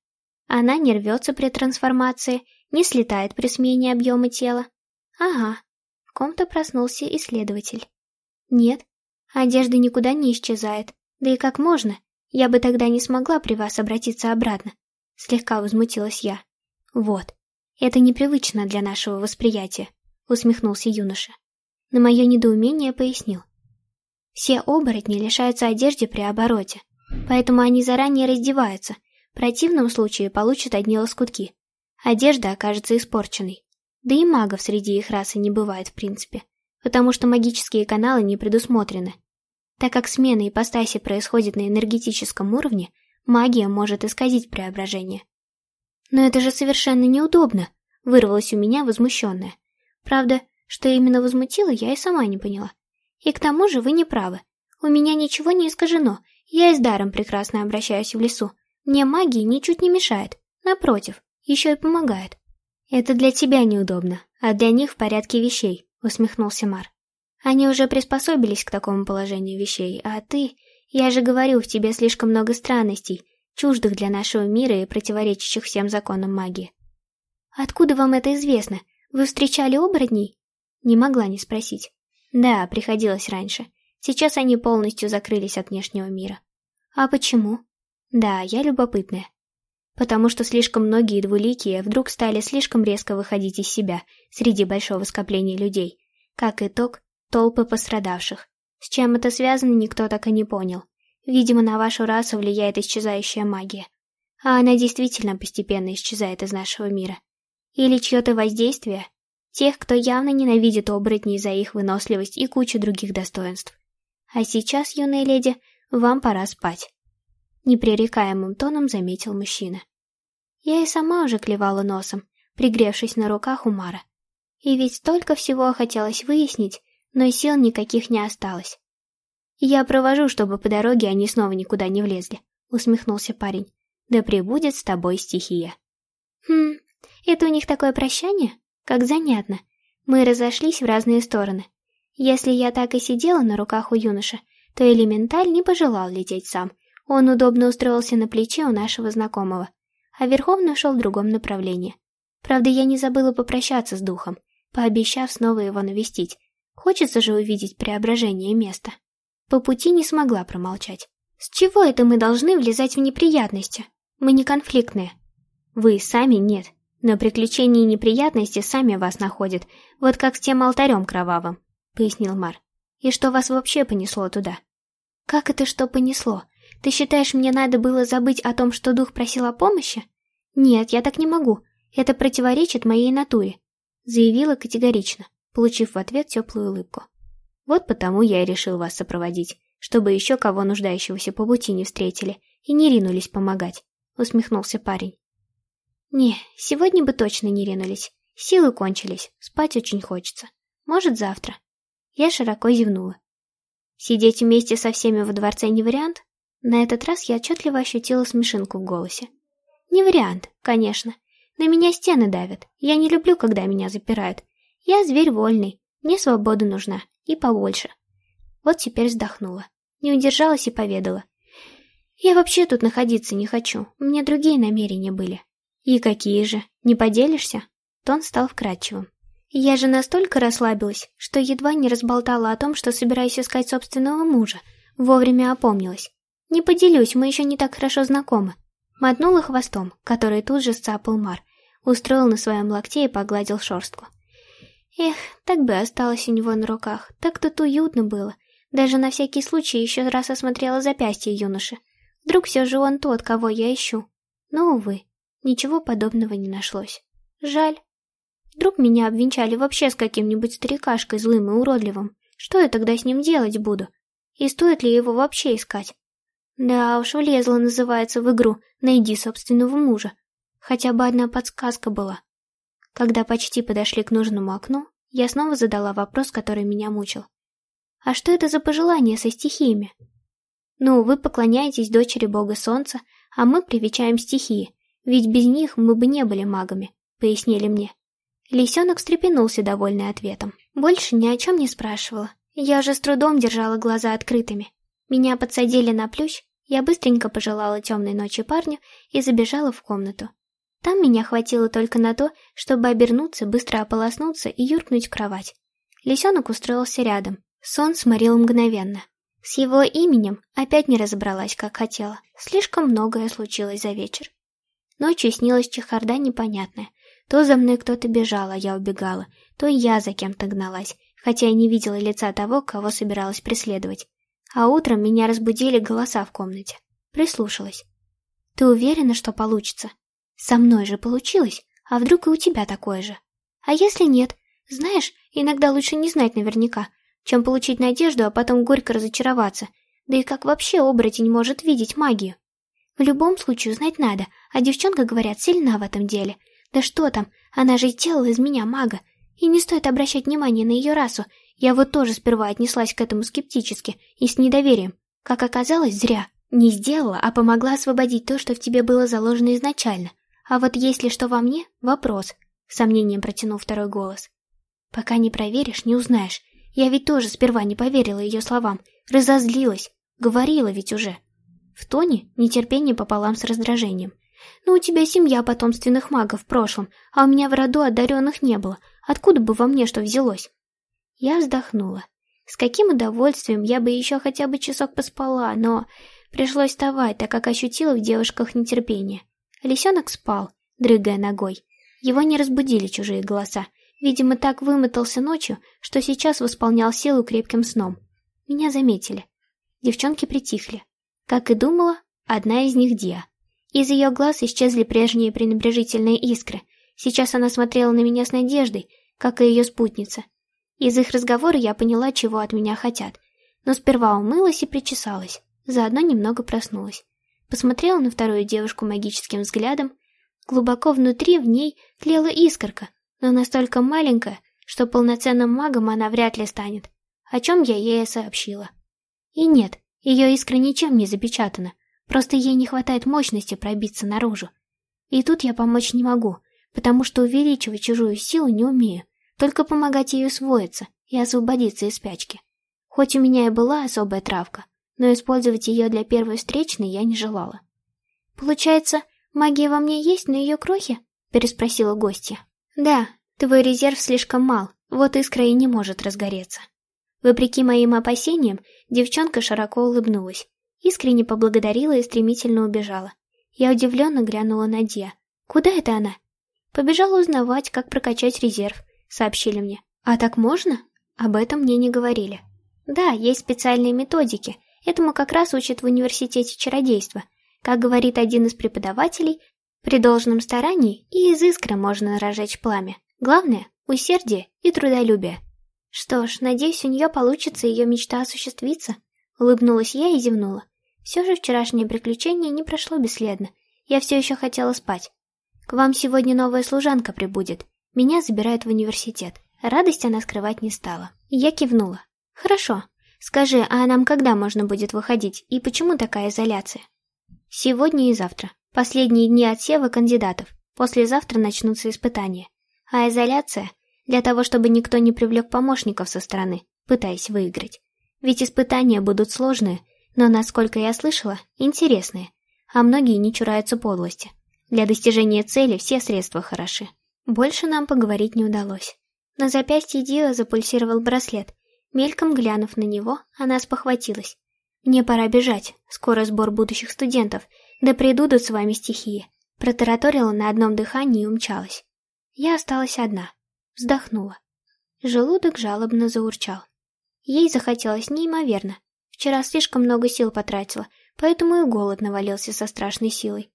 Она не рвется при трансформации, не слетает при смене объема тела. Ага, в ком-то проснулся исследователь. Нет, одежда никуда не исчезает. Да и как можно? Я бы тогда не смогла при вас обратиться обратно. Слегка возмутилась я. Вот, это непривычно для нашего восприятия, усмехнулся юноша. На мое недоумение пояснил. Все оборотни лишаются одежды при обороте. Поэтому они заранее раздеваются. В противном случае получат одни лоскутки. Одежда окажется испорченной. Да и магов среди их расы не бывает в принципе, потому что магические каналы не предусмотрены. Так как смена ипостаси происходит на энергетическом уровне, магия может исказить преображение. «Но это же совершенно неудобно», — вырвалось у меня возмущенное. Правда, что именно возмутило, я и сама не поняла. И к тому же вы не правы. У меня ничего не искажено, я и с даром прекрасно обращаюсь в лесу. Мне магии ничуть не мешает. Напротив, еще и помогает. Это для тебя неудобно, а для них в порядке вещей, усмехнулся Мар. Они уже приспособились к такому положению вещей, а ты... Я же говорю, в тебе слишком много странностей, чуждых для нашего мира и противоречащих всем законам магии. Откуда вам это известно? Вы встречали оборотней? Не могла не спросить. Да, приходилось раньше. Сейчас они полностью закрылись от внешнего мира. А почему? Да, я любопытная. Потому что слишком многие двуликие вдруг стали слишком резко выходить из себя среди большого скопления людей. Как итог, толпы пострадавших. С чем это связано, никто так и не понял. Видимо, на вашу расу влияет исчезающая магия. А она действительно постепенно исчезает из нашего мира. Или чье-то воздействие? Тех, кто явно ненавидит оборотней за их выносливость и кучу других достоинств. А сейчас, юная леди, вам пора спать. Непререкаемым тоном заметил мужчина. Я и сама уже клевала носом, пригревшись на руках у Мара. И ведь столько всего хотелось выяснить, но сил никаких не осталось. «Я провожу, чтобы по дороге они снова никуда не влезли», — усмехнулся парень. «Да пребудет с тобой стихия». «Хм, это у них такое прощание? Как занятно. Мы разошлись в разные стороны. Если я так и сидела на руках у юноши, то элементаль не пожелал лететь сам. Он удобно устроился на плече у нашего знакомого, а Верховный ушел в другом направлении. Правда, я не забыла попрощаться с духом, пообещав снова его навестить. Хочется же увидеть преображение места. По пути не смогла промолчать. С чего это мы должны влезать в неприятности? Мы не конфликтные. Вы сами нет. Но приключения и неприятности сами вас находят, вот как с тем алтарем кровавым, пояснил Мар. И что вас вообще понесло туда? Как это что понесло? Ты считаешь, мне надо было забыть о том, что дух просил о помощи? Нет, я так не могу. Это противоречит моей натуре, заявила категорично, получив в ответ теплую улыбку. Вот потому я и решил вас сопроводить, чтобы еще кого нуждающегося по пути не встретили и не ринулись помогать, усмехнулся парень. Не, сегодня бы точно не ринулись. Силы кончились, спать очень хочется. Может, завтра. Я широко зевнула. Сидеть вместе со всеми во дворце не вариант? На этот раз я отчетливо ощутила смешинку в голосе. Не вариант, конечно. На меня стены давят. Я не люблю, когда меня запирают. Я зверь вольный. Мне свобода нужна. И побольше. Вот теперь вздохнула. Не удержалась и поведала. Я вообще тут находиться не хочу. У меня другие намерения были. И какие же? Не поделишься? Тон стал вкрадчивым. Я же настолько расслабилась, что едва не разболтала о том, что собираюсь искать собственного мужа. Вовремя опомнилась. Не поделюсь, мы еще не так хорошо знакомы. Мотнула хвостом, который тут же сцапал Мар, устроил на своем локте и погладил шорстку. Эх, так бы осталось у него на руках, так тут уютно было. Даже на всякий случай еще раз осмотрела запястье юноши. Вдруг все же он тот, кого я ищу. Но, увы, ничего подобного не нашлось. Жаль. Вдруг меня обвенчали вообще с каким-нибудь старикашкой злым и уродливым. Что я тогда с ним делать буду? И стоит ли его вообще искать? Да уж, влезла, называется, в игру «Найди собственного мужа». Хотя бы одна подсказка была. Когда почти подошли к нужному окну, я снова задала вопрос, который меня мучил. «А что это за пожелание со стихиями?» «Ну, вы поклоняетесь дочери бога солнца, а мы привечаем стихии, ведь без них мы бы не были магами», — пояснили мне. Лисенок встрепенулся, довольный ответом. Больше ни о чем не спрашивала. Я же с трудом держала глаза открытыми. Меня подсадили на плющ, я быстренько пожелала темной ночи парню и забежала в комнату. Там меня хватило только на то, чтобы обернуться, быстро ополоснуться и юркнуть в кровать. Лисенок устроился рядом. Сон сморил мгновенно. С его именем опять не разобралась, как хотела. Слишком многое случилось за вечер. Ночью снилась чехарда непонятная. То за мной кто-то бежал, а я убегала, то я за кем-то гналась, хотя я не видела лица того, кого собиралась преследовать. А утром меня разбудили голоса в комнате. Прислушалась. «Ты уверена, что получится? Со мной же получилось, а вдруг и у тебя такое же? А если нет? Знаешь, иногда лучше не знать наверняка, чем получить надежду, а потом горько разочароваться. Да и как вообще оборотень может видеть магию? В любом случае знать надо, а девчонка, говорят, сильна в этом деле. Да что там, она же сделала из меня мага. И не стоит обращать внимание на ее расу, я вот тоже сперва отнеслась к этому скептически и с недоверием. Как оказалось, зря. Не сделала, а помогла освободить то, что в тебе было заложено изначально. А вот есть ли что во мне — вопрос. Сомнением протянул второй голос. Пока не проверишь, не узнаешь. Я ведь тоже сперва не поверила ее словам. Разозлилась. Говорила ведь уже. В тоне нетерпение пополам с раздражением. «Ну, у тебя семья потомственных магов в прошлом, а у меня в роду одаренных не было. Откуда бы во мне что взялось?» Я вздохнула. С каким удовольствием я бы еще хотя бы часок поспала, но пришлось вставать, так как ощутила в девушках нетерпение. Лисенок спал, дрыгая ногой. Его не разбудили чужие голоса. Видимо, так вымотался ночью, что сейчас восполнял силу крепким сном. Меня заметили. Девчонки притихли. Как и думала, одна из них Диа. Из ее глаз исчезли прежние пренебрежительные искры. Сейчас она смотрела на меня с надеждой, как и ее спутница, из их разговора я поняла, чего от меня хотят. Но сперва умылась и причесалась, заодно немного проснулась. Посмотрела на вторую девушку магическим взглядом. Глубоко внутри в ней тлела искорка, но настолько маленькая, что полноценным магом она вряд ли станет, о чем я ей сообщила. И нет, ее искра ничем не запечатана, просто ей не хватает мощности пробиться наружу. И тут я помочь не могу, потому что увеличивать чужую силу не умею, только помогать ей усвоиться и освободиться из спячки. Хоть у меня и была особая травка, но использовать ее для первой встречной я не желала. «Получается, магия во мне есть на ее крохе?» — переспросила гостья. «Да, твой резерв слишком мал, вот искра и не может разгореться». Вопреки моим опасениям, девчонка широко улыбнулась, искренне поблагодарила и стремительно убежала. Я удивленно глянула на Дия. «Куда это она?» «Побежала узнавать, как прокачать резерв», — сообщили мне. «А так можно?» Об этом мне не говорили. Да, есть специальные методики. Этому как раз учат в университете чародейства. Как говорит один из преподавателей, при должном старании и из искры можно разжечь пламя. Главное — усердие и трудолюбие. Что ж, надеюсь, у нее получится ее мечта осуществиться. Улыбнулась я и зевнула. Все же вчерашнее приключение не прошло бесследно. Я все еще хотела спать. К вам сегодня новая служанка прибудет. Меня забирают в университет. Радость она скрывать не стала. Я кивнула. Хорошо. Скажи, а нам когда можно будет выходить и почему такая изоляция? Сегодня и завтра. Последние дни отсева кандидатов. Послезавтра начнутся испытания. А изоляция для того, чтобы никто не привлек помощников со стороны, пытаясь выиграть. Ведь испытания будут сложные, но, насколько я слышала, интересные, а многие не чураются подлости. Для достижения цели все средства хороши. Больше нам поговорить не удалось. На запястье Дио запульсировал браслет. Мельком глянув на него, она спохватилась. «Мне пора бежать, скоро сбор будущих студентов, да придут с вами стихии». Протараторила на одном дыхании и умчалась. Я осталась одна. Вздохнула. Желудок жалобно заурчал. Ей захотелось неимоверно. Вчера слишком много сил потратила, поэтому и голод навалился со страшной силой.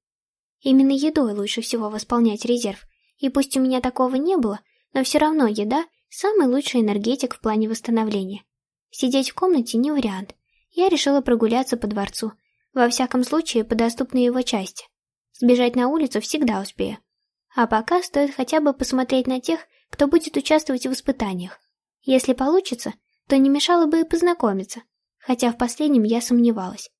Именно едой лучше всего восполнять резерв. И пусть у меня такого не было, но все равно еда – самый лучший энергетик в плане восстановления. Сидеть в комнате не вариант. Я решила прогуляться по дворцу. Во всяком случае, по доступной его части. Сбежать на улицу всегда успею. А пока стоит хотя бы посмотреть на тех, кто будет участвовать в испытаниях. Если получится, то не мешало бы и познакомиться, хотя в последнем я сомневалась.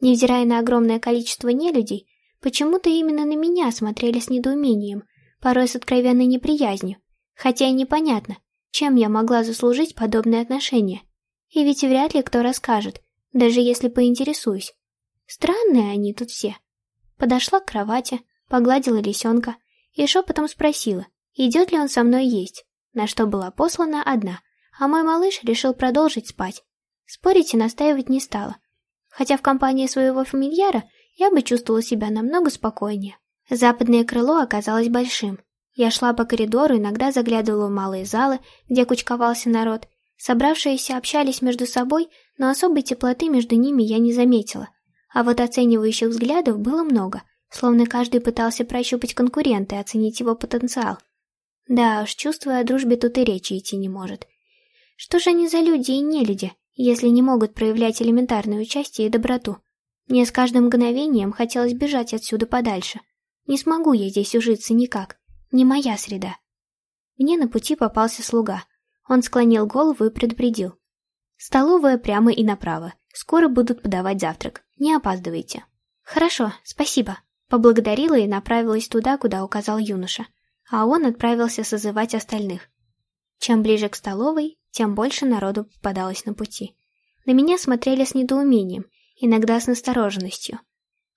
Невзирая на огромное количество нелюдей, почему-то именно на меня смотрели с недоумением, порой с откровенной неприязнью, хотя и непонятно, чем я могла заслужить подобное отношение. И ведь вряд ли кто расскажет, даже если поинтересуюсь. Странные они тут все. Подошла к кровати, погладила лисенка и шепотом спросила, идет ли он со мной есть, на что была послана одна, а мой малыш решил продолжить спать. Спорить и настаивать не стала, хотя в компании своего фамильяра я бы чувствовала себя намного спокойнее. Западное крыло оказалось большим. Я шла по коридору, иногда заглядывала в малые залы, где кучковался народ. Собравшиеся общались между собой, но особой теплоты между ними я не заметила. А вот оценивающих взглядов было много, словно каждый пытался прощупать конкурента и оценить его потенциал. Да уж, чувствуя о дружбе тут и речи идти не может. Что же они за люди и не люди, если не могут проявлять элементарное участие и доброту? Мне с каждым мгновением хотелось бежать отсюда подальше. Не смогу я здесь ужиться никак. Не моя среда. Мне на пути попался слуга. Он склонил голову и предупредил. «Столовая прямо и направо. Скоро будут подавать завтрак. Не опаздывайте». «Хорошо, спасибо», — поблагодарила и направилась туда, куда указал юноша а он отправился созывать остальных. Чем ближе к столовой, тем больше народу попадалось на пути. На меня смотрели с недоумением, иногда с настороженностью.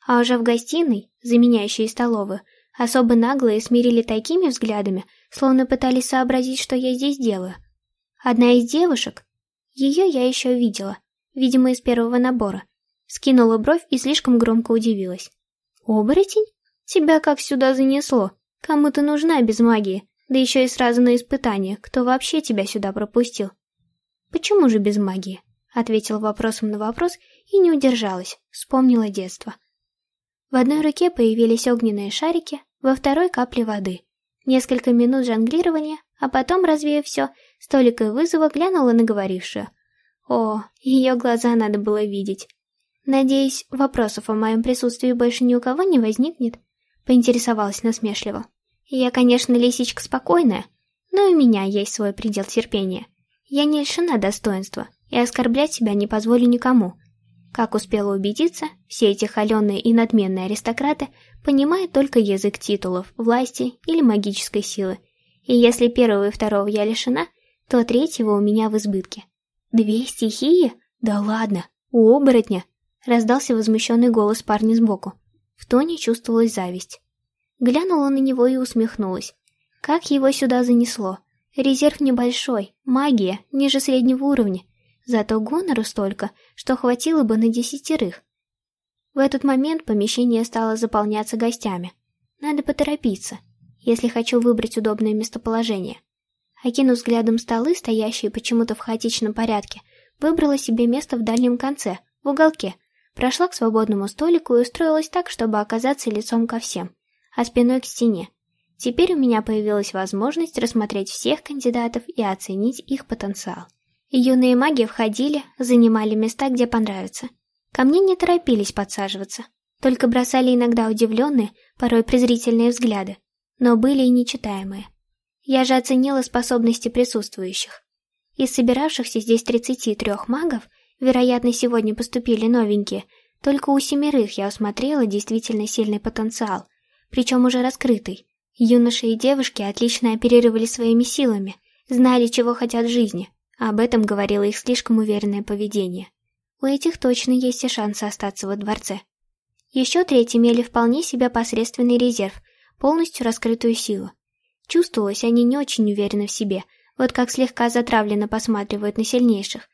А уже в гостиной, заменяющей столовую, особо наглые смирили такими взглядами, словно пытались сообразить, что я здесь делаю. Одна из девушек, ее я еще видела, видимо, из первого набора, скинула бровь и слишком громко удивилась. «Оборотень? Тебя как сюда занесло?» Кому ты нужна без магии? Да еще и сразу на испытание. Кто вообще тебя сюда пропустил? Почему же без магии? Ответила вопросом на вопрос и не удержалась. Вспомнила детство. В одной руке появились огненные шарики, во второй капли воды. Несколько минут жонглирования, а потом, развеяв все, с толикой вызова глянула на говорившую. О, ее глаза надо было видеть. Надеюсь, вопросов о моем присутствии больше ни у кого не возникнет. Поинтересовалась насмешливо. Я, конечно, лисичка спокойная, но и у меня есть свой предел терпения. Я не лишена достоинства, и оскорблять себя не позволю никому. Как успела убедиться, все эти холеные и надменные аристократы понимают только язык титулов, власти или магической силы. И если первого и второго я лишена, то третьего у меня в избытке. Две стихии? Да ладно, у оборотня! Раздался возмущенный голос парня сбоку. В тоне чувствовалась зависть. Глянула на него и усмехнулась. Как его сюда занесло? Резерв небольшой, магия ниже среднего уровня. Зато гонору столько, что хватило бы на десятерых. В этот момент помещение стало заполняться гостями. Надо поторопиться, если хочу выбрать удобное местоположение. Окинув взглядом столы, стоящие почему-то в хаотичном порядке, выбрала себе место в дальнем конце, в уголке, прошла к свободному столику и устроилась так, чтобы оказаться лицом ко всем, а спиной к стене. Теперь у меня появилась возможность рассмотреть всех кандидатов и оценить их потенциал. Юные маги входили, занимали места, где понравится. Ко мне не торопились подсаживаться, только бросали иногда удивленные, порой презрительные взгляды, но были и нечитаемые. Я же оценила способности присутствующих. Из собиравшихся здесь 33 магов, вероятно, сегодня поступили новенькие, только у семерых я усмотрела действительно сильный потенциал, причем уже раскрытый, Юноши и девушки отлично оперировали своими силами, знали, чего хотят в жизни. Об этом говорило их слишком уверенное поведение. У этих точно есть и шансы остаться во дворце. Еще треть имели вполне себе посредственный резерв, полностью раскрытую силу. Чувствовалось, они не очень уверены в себе, вот как слегка затравленно посматривают на сильнейших.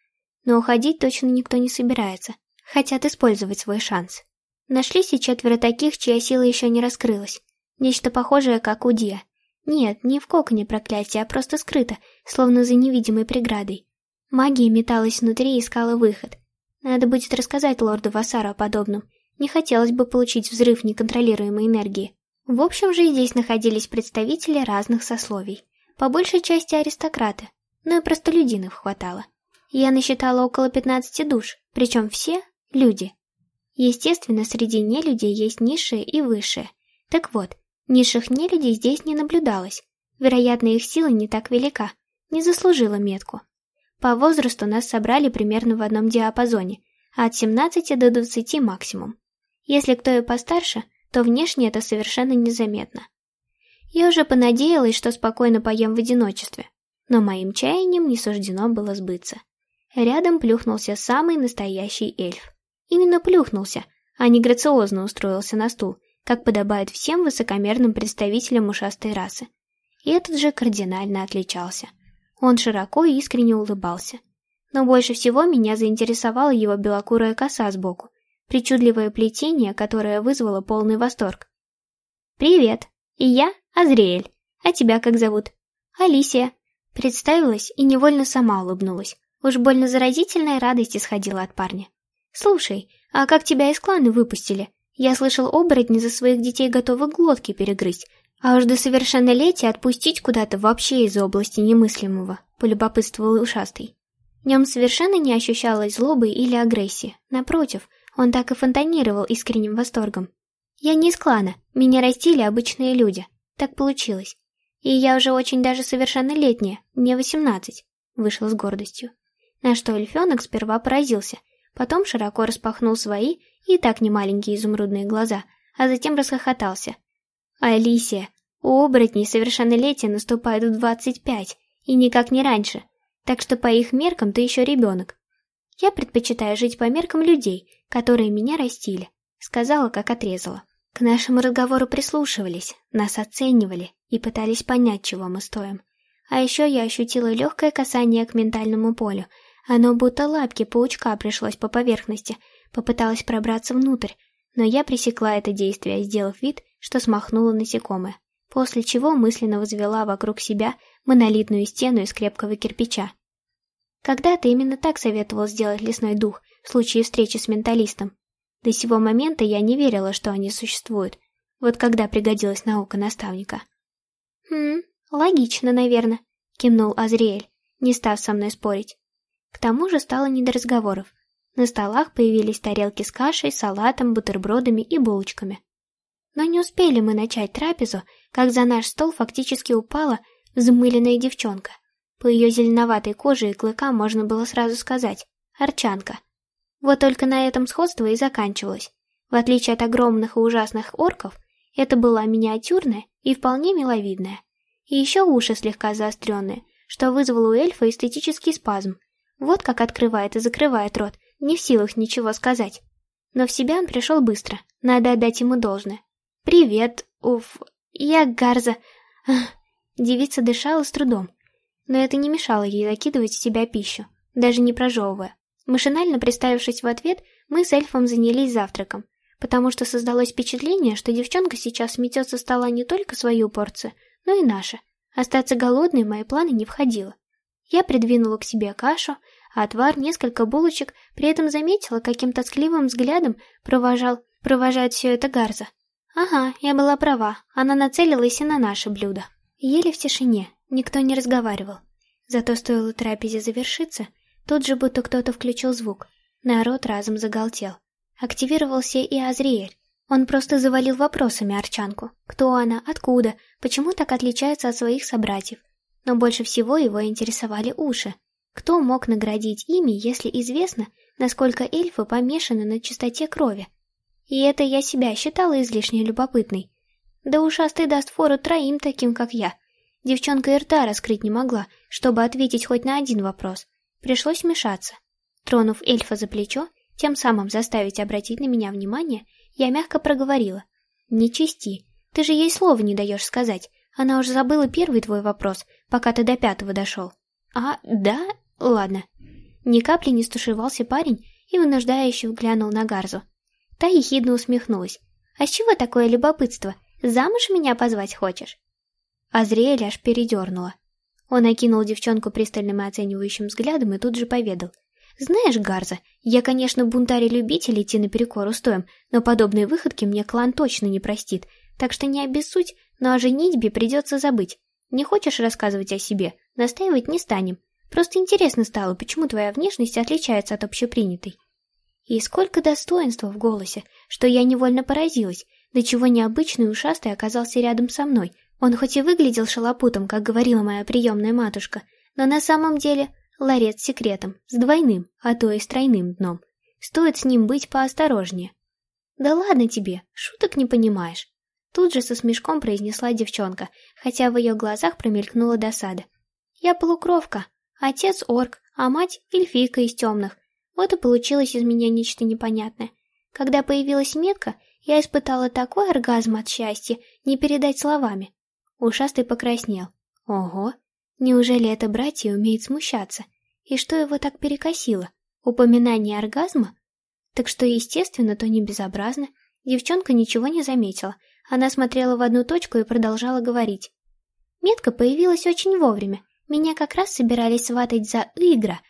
Но уходить точно никто не собирается, хотят использовать свой шанс. Нашлись и четверо таких, чья сила еще не раскрылась. Нечто похожее, как у Дия. Нет, не в коконе проклятия, а просто скрыто, словно за невидимой преградой. Магия металась внутри и искала выход. Надо будет рассказать лорду Вассару о подобном. Не хотелось бы получить взрыв неконтролируемой энергии. В общем же, здесь находились представители разных сословий. По большей части аристократы, но и простолюдинов хватало. Я насчитала около 15 душ, причем все — люди. Естественно, среди нелюдей есть низшие и высшие. Так вот, Низших нелюдей здесь не наблюдалось. Вероятно, их сила не так велика, не заслужила метку. По возрасту нас собрали примерно в одном диапазоне, от 17 до 20 максимум. Если кто и постарше, то внешне это совершенно незаметно. Я уже понадеялась, что спокойно поем в одиночестве, но моим чаянием не суждено было сбыться. Рядом плюхнулся самый настоящий эльф. Именно плюхнулся, а не грациозно устроился на стул как подобает всем высокомерным представителям ушастой расы. И этот же кардинально отличался. Он широко и искренне улыбался. Но больше всего меня заинтересовала его белокурая коса сбоку, причудливое плетение, которое вызвало полный восторг. «Привет, и я Азриэль. А тебя как зовут?» «Алисия». Представилась и невольно сама улыбнулась. Уж больно заразительная радость исходила от парня. «Слушай, а как тебя из клана выпустили? Я слышал, оборотни за своих детей готовы глотки перегрызть, а уж до совершеннолетия отпустить куда-то вообще из области немыслимого, полюбопытствовал ушастый. В нем совершенно не ощущалось злобы или агрессии. Напротив, он так и фонтанировал искренним восторгом. Я не из клана, меня растили обычные люди. Так получилось. И я уже очень даже совершеннолетняя, мне восемнадцать, вышла с гордостью. На что эльфенок сперва поразился, потом широко распахнул свои и так немаленькие изумрудные глаза, а затем расхохотался. «Алисия, у оборотней совершеннолетие наступает в двадцать пять, и никак не раньше, так что по их меркам ты еще ребенок. Я предпочитаю жить по меркам людей, которые меня растили», — сказала, как отрезала. К нашему разговору прислушивались, нас оценивали и пытались понять, чего мы стоим. А еще я ощутила легкое касание к ментальному полю. Оно будто лапки паучка пришлось по поверхности, Попыталась пробраться внутрь, но я пресекла это действие, сделав вид, что смахнула насекомое, после чего мысленно возвела вокруг себя монолитную стену из крепкого кирпича. Когда-то именно так советовал сделать лесной дух в случае встречи с менталистом. До сего момента я не верила, что они существуют, вот когда пригодилась наука наставника. «Хм, логично, наверное», — кивнул Азриэль, не став со мной спорить. К тому же стало не до разговоров. На столах появились тарелки с кашей, салатом, бутербродами и булочками. Но не успели мы начать трапезу, как за наш стол фактически упала взмыленная девчонка. По ее зеленоватой коже и клыкам можно было сразу сказать «арчанка». Вот только на этом сходство и заканчивалось. В отличие от огромных и ужасных орков, это была миниатюрная и вполне миловидная. И еще уши слегка заостренные, что вызвало у эльфа эстетический спазм. Вот как открывает и закрывает рот, не в силах ничего сказать. Но в себя он пришел быстро, надо отдать ему должное. «Привет, уф, я Гарза...» Девица дышала с трудом, но это не мешало ей закидывать в себя пищу, даже не прожевывая. Машинально представившись в ответ, мы с эльфом занялись завтраком, потому что создалось впечатление, что девчонка сейчас сметет со стола не только свою порцию, но и наша. Остаться голодной в мои планы не входило. Я придвинула к себе кашу, а отвар, несколько булочек, при этом заметила, каким тоскливым взглядом провожал, провожает все это Гарза. Ага, я была права, она нацелилась и на наше блюдо. Ели в тишине, никто не разговаривал. Зато стоило трапезе завершиться, тут же будто кто-то включил звук. Народ разом загалдел. Активировался и Азриэль. Он просто завалил вопросами Арчанку. Кто она, откуда, почему так отличается от своих собратьев. Но больше всего его интересовали уши. Кто мог наградить ими, если известно, насколько эльфы помешаны на чистоте крови? И это я себя считала излишне любопытной. Да ушастый даст фору троим таким, как я. Девчонка и рта раскрыть не могла, чтобы ответить хоть на один вопрос. Пришлось вмешаться. Тронув эльфа за плечо, тем самым заставить обратить на меня внимание, я мягко проговорила. «Не чисти. Ты же ей слова не даешь сказать. Она уже забыла первый твой вопрос, пока ты до пятого дошел». «А, да? Ладно». Ни капли не стушевался парень и вынуждающе глянул на Гарзу. Та ехидно усмехнулась. «А с чего такое любопытство? Замуж меня позвать хочешь?» Азриэль аж передернула. Он окинул девчонку пристальным и оценивающим взглядом и тут же поведал. «Знаешь, Гарза, я, конечно, бунтарь и любитель идти наперекор устоям, но подобные выходки мне клан точно не простит, так что не обессудь, но о женитьбе придется забыть. Не хочешь рассказывать о себе? Настаивать не станем. Просто интересно стало, почему твоя внешность отличается от общепринятой». И сколько достоинства в голосе, что я невольно поразилась, до чего необычный ушастый оказался рядом со мной. Он хоть и выглядел шалопутом, как говорила моя приемная матушка, но на самом деле Ларец с секретом, с двойным, а то и с тройным дном. Стоит с ним быть поосторожнее. «Да ладно тебе, шуток не понимаешь». Тут же со смешком произнесла девчонка, хотя в ее глазах промелькнула досада. «Я полукровка, отец орк, а мать эльфийка из темных. Вот и получилось из меня нечто непонятное. Когда появилась метка, я испытала такой оргазм от счастья, не передать словами. Ушастый покраснел. Ого, неужели это братья умеет смущаться? И что его так перекосило? Упоминание оргазма? Так что естественно, то не безобразно. Девчонка ничего не заметила. Она смотрела в одну точку и продолжала говорить. Метка появилась очень вовремя. Меня как раз собирались сватать за Игра.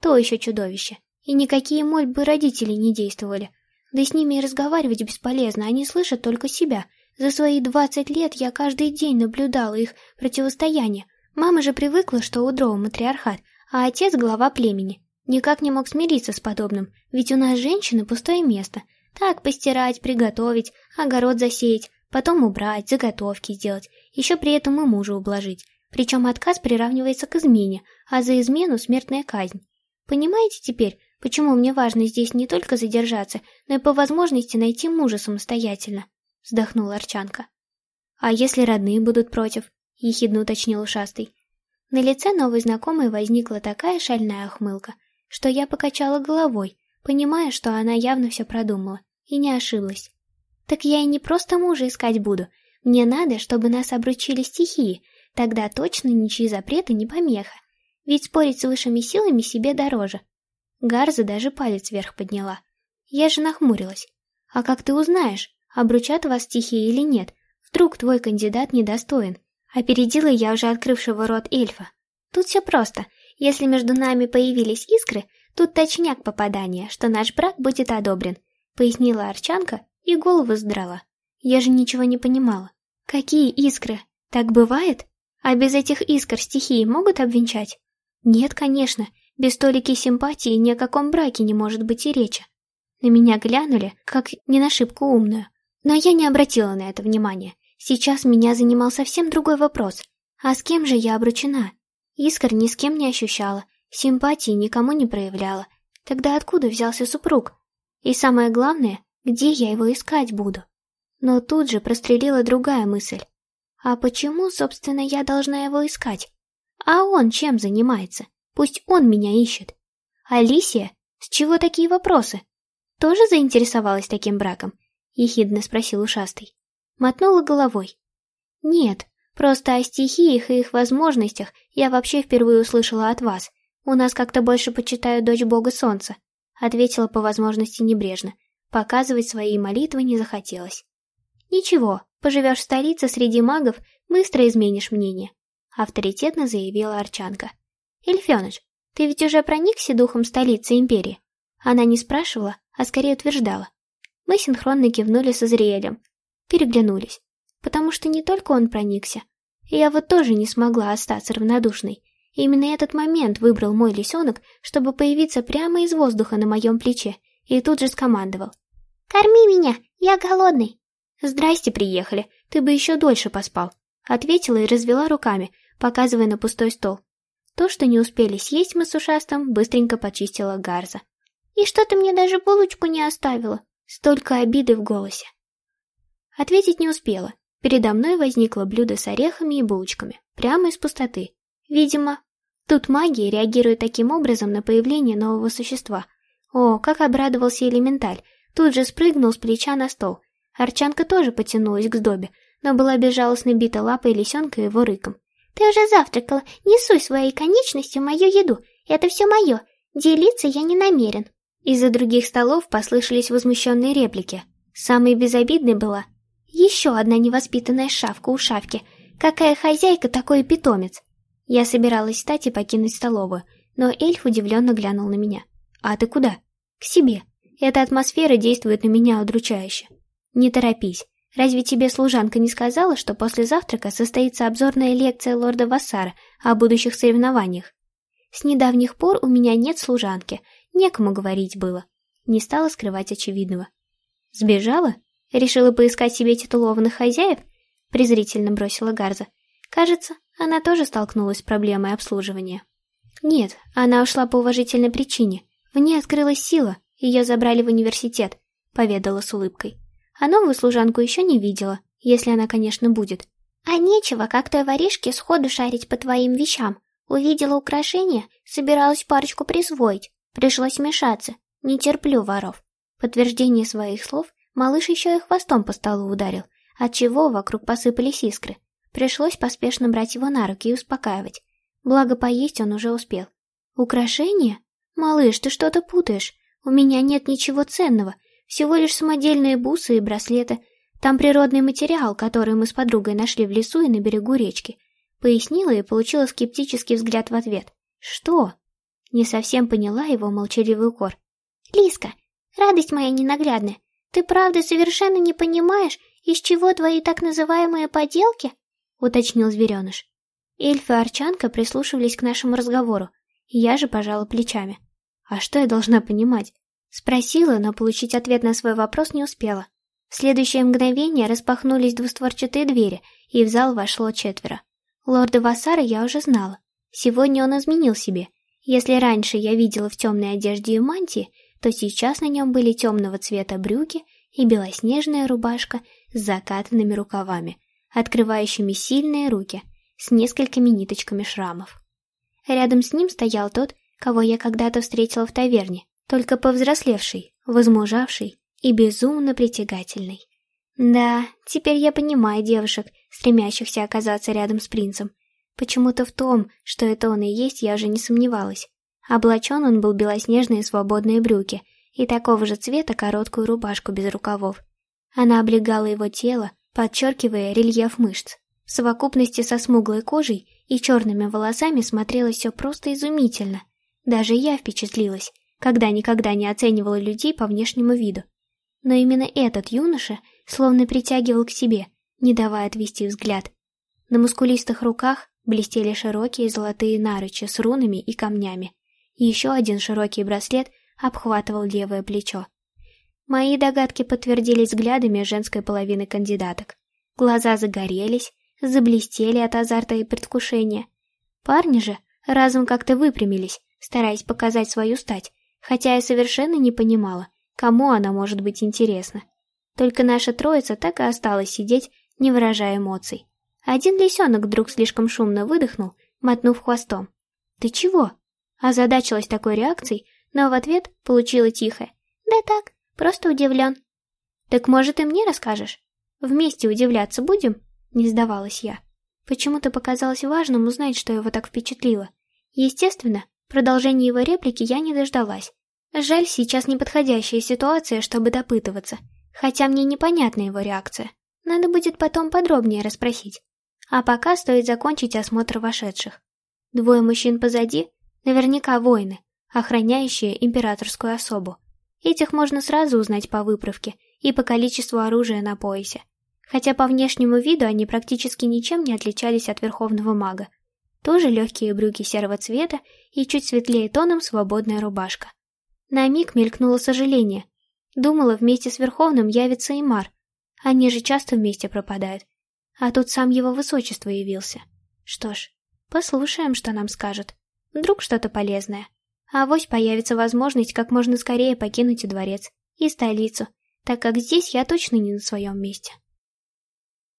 То еще чудовище. И никакие мольбы родителей не действовали. Да с ними и разговаривать бесполезно, они слышат только себя. За свои двадцать лет я каждый день наблюдала их противостояние. Мама же привыкла, что у Дроу матриархат, а отец — глава племени. Никак не мог смириться с подобным, ведь у нас женщины пустое место. Так, постирать, приготовить, огород засеять, потом убрать, заготовки сделать, еще при этом и мужа ублажить. Причем отказ приравнивается к измене, а за измену смертная казнь. Понимаете теперь, почему мне важно здесь не только задержаться, но и по возможности найти мужа самостоятельно?» Вздохнула Арчанка. «А если родные будут против?» — ехидно уточнил ушастый. На лице новой знакомой возникла такая шальная ухмылка, что я покачала головой, понимая, что она явно все продумала, и не ошиблась. Так я и не просто мужа искать буду, мне надо, чтобы нас обручили стихии, тогда точно ничьи запреты не помеха. Ведь спорить с высшими силами себе дороже. Гарза даже палец вверх подняла. Я же нахмурилась. А как ты узнаешь, обручат вас стихии или нет? Вдруг твой кандидат недостоин? Опередила я уже открывшего рот эльфа. Тут все просто. Если между нами появились искры, тут точняк попадания, что наш брак будет одобрен, пояснила Арчанка и голову сдрала. Я же ничего не понимала. Какие искры? Так бывает? А без этих искр стихии могут обвенчать? Нет, конечно. Без толики симпатии ни о каком браке не может быть и речи. На меня глянули, как не на шибко умную. Но я не обратила на это внимания. Сейчас меня занимал совсем другой вопрос. А с кем же я обручена? Искр ни с кем не ощущала, симпатии никому не проявляла. Тогда откуда взялся супруг? И самое главное, где я его искать буду? Но тут же прострелила другая мысль. А почему, собственно, я должна его искать? А он чем занимается? Пусть он меня ищет. Алисия? С чего такие вопросы? Тоже заинтересовалась таким браком? Ехидно спросил ушастый. Мотнула головой. Нет, просто о стихиях и их возможностях я вообще впервые услышала от вас. У нас как-то больше почитают дочь бога солнца. Ответила по возможности небрежно. Показывать свои молитвы не захотелось. Ничего, поживешь в столице среди магов, быстро изменишь мнение. Авторитетно заявила Арчанка. Эльфёныш, ты ведь уже проникся духом столицы Империи? Она не спрашивала, а скорее утверждала. Мы синхронно кивнули со Зриэлем. Переглянулись. Потому что не только он проникся. Я вот тоже не смогла остаться равнодушной. именно этот момент выбрал мой лисенок, чтобы появиться прямо из воздуха на моем плече, и тут же скомандовал. «Корми меня, я голодный!» «Здрасте, приехали, ты бы еще дольше поспал», — ответила и развела руками, показывая на пустой стол. То, что не успели съесть мы с ушастом, быстренько почистила Гарза. «И что ты мне даже булочку не оставила?» Столько обиды в голосе. Ответить не успела. Передо мной возникло блюдо с орехами и булочками, прямо из пустоты. Видимо, тут магия реагирует таким образом на появление нового существа. О, как обрадовался элементаль, тут же спрыгнул с плеча на стол. Арчанка тоже потянулась к сдобе, но была безжалостно бита лапой лисенка его рыком. «Ты уже завтракала, не суй своей конечностью мою еду, это все мое, делиться я не намерен». Из-за других столов послышались возмущенные реплики. Самой безобидной была еще одна невоспитанная шавка у шавки. Какая хозяйка, такой питомец. Я собиралась встать и покинуть столовую, но эльф удивленно глянул на меня. «А ты куда?» «К себе. Эта атмосфера действует на меня удручающе». «Не торопись. Разве тебе служанка не сказала, что после завтрака состоится обзорная лекция лорда Вассара о будущих соревнованиях? С недавних пор у меня нет служанки, некому говорить было. Не стала скрывать очевидного. Сбежала? Решила поискать себе титулованных хозяев? Презрительно бросила Гарза. Кажется, она тоже столкнулась с проблемой обслуживания. Нет, она ушла по уважительной причине. В ней открылась сила, ее забрали в университет, поведала с улыбкой. А новую служанку еще не видела, если она, конечно, будет. А нечего, как той воришке, сходу шарить по твоим вещам. Увидела украшение, собиралась парочку присвоить. Пришлось вмешаться. Не терплю воров. Подтверждение своих слов малыш еще и хвостом по столу ударил, отчего вокруг посыпались искры. Пришлось поспешно брать его на руки и успокаивать. Благо поесть он уже успел. Украшение? Малыш, ты что-то путаешь. У меня нет ничего ценного, всего лишь самодельные бусы и браслеты. Там природный материал, который мы с подругой нашли в лесу и на берегу речки. Пояснила и получила скептический взгляд в ответ. Что? Не совсем поняла его молчаливый укор. Лиска, радость моя ненаглядная, ты правда совершенно не понимаешь, из чего твои так называемые поделки? Уточнил звереныш. Эльф и Арчанка прислушивались к нашему разговору, я же пожала плечами. А что я должна понимать? Спросила, но получить ответ на свой вопрос не успела. В следующее мгновение распахнулись двустворчатые двери, и в зал вошло четверо. Лорда Вассара я уже знала. Сегодня он изменил себе. Если раньше я видела в темной одежде и мантии, то сейчас на нем были темного цвета брюки и белоснежная рубашка с закатанными рукавами, открывающими сильные руки, с несколькими ниточками шрамов. Рядом с ним стоял тот, кого я когда-то встретила в таверне, только повзрослевший, возмужавший и безумно притягательный. Да, теперь я понимаю девушек, стремящихся оказаться рядом с принцем. Почему-то в том, что это он и есть, я уже не сомневалась. Облачен он был белоснежные свободные брюки и такого же цвета короткую рубашку без рукавов. Она облегала его тело, подчеркивая рельеф мышц. В совокупности со смуглой кожей и черными волосами смотрелось все просто изумительно. Даже я впечатлилась, когда никогда не оценивала людей по внешнему виду. Но именно этот юноша словно притягивал к себе, не давая отвести взгляд. На мускулистых руках блестели широкие золотые наручи с рунами и камнями. И еще один широкий браслет обхватывал левое плечо. Мои догадки подтвердились взглядами женской половины кандидаток. Глаза загорелись, заблестели от азарта и предвкушения. Парни же разом как-то выпрямились, стараясь показать свою стать, хотя я совершенно не понимала, кому она может быть интересна. Только наша троица так и осталась сидеть, не выражая эмоций. Один лисенок вдруг слишком шумно выдохнул, мотнув хвостом. «Ты чего?» Озадачилась такой реакцией, но в ответ получила тихое. «Да так, просто удивлен». «Так, может, и мне расскажешь? Вместе удивляться будем?» Не сдавалась я. Почему-то показалось важным узнать, что его так впечатлило. Естественно, продолжения его реплики я не дождалась. Жаль, сейчас неподходящая ситуация, чтобы допытываться. Хотя мне непонятна его реакция. Надо будет потом подробнее расспросить. А пока стоит закончить осмотр вошедших. Двое мужчин позади, наверняка воины, охраняющие императорскую особу. Этих можно сразу узнать по выправке и по количеству оружия на поясе. Хотя по внешнему виду они практически ничем не отличались от верховного мага. Тоже легкие брюки серого цвета и чуть светлее тоном свободная рубашка. На миг мелькнуло сожаление. Думала, вместе с Верховным явится и Мар. Они же часто вместе пропадают. А тут сам его высочество явился. Что ж, послушаем, что нам скажет. Вдруг что-то полезное. А авось появится возможность как можно скорее покинуть и дворец, и столицу, так как здесь я точно не на своем месте.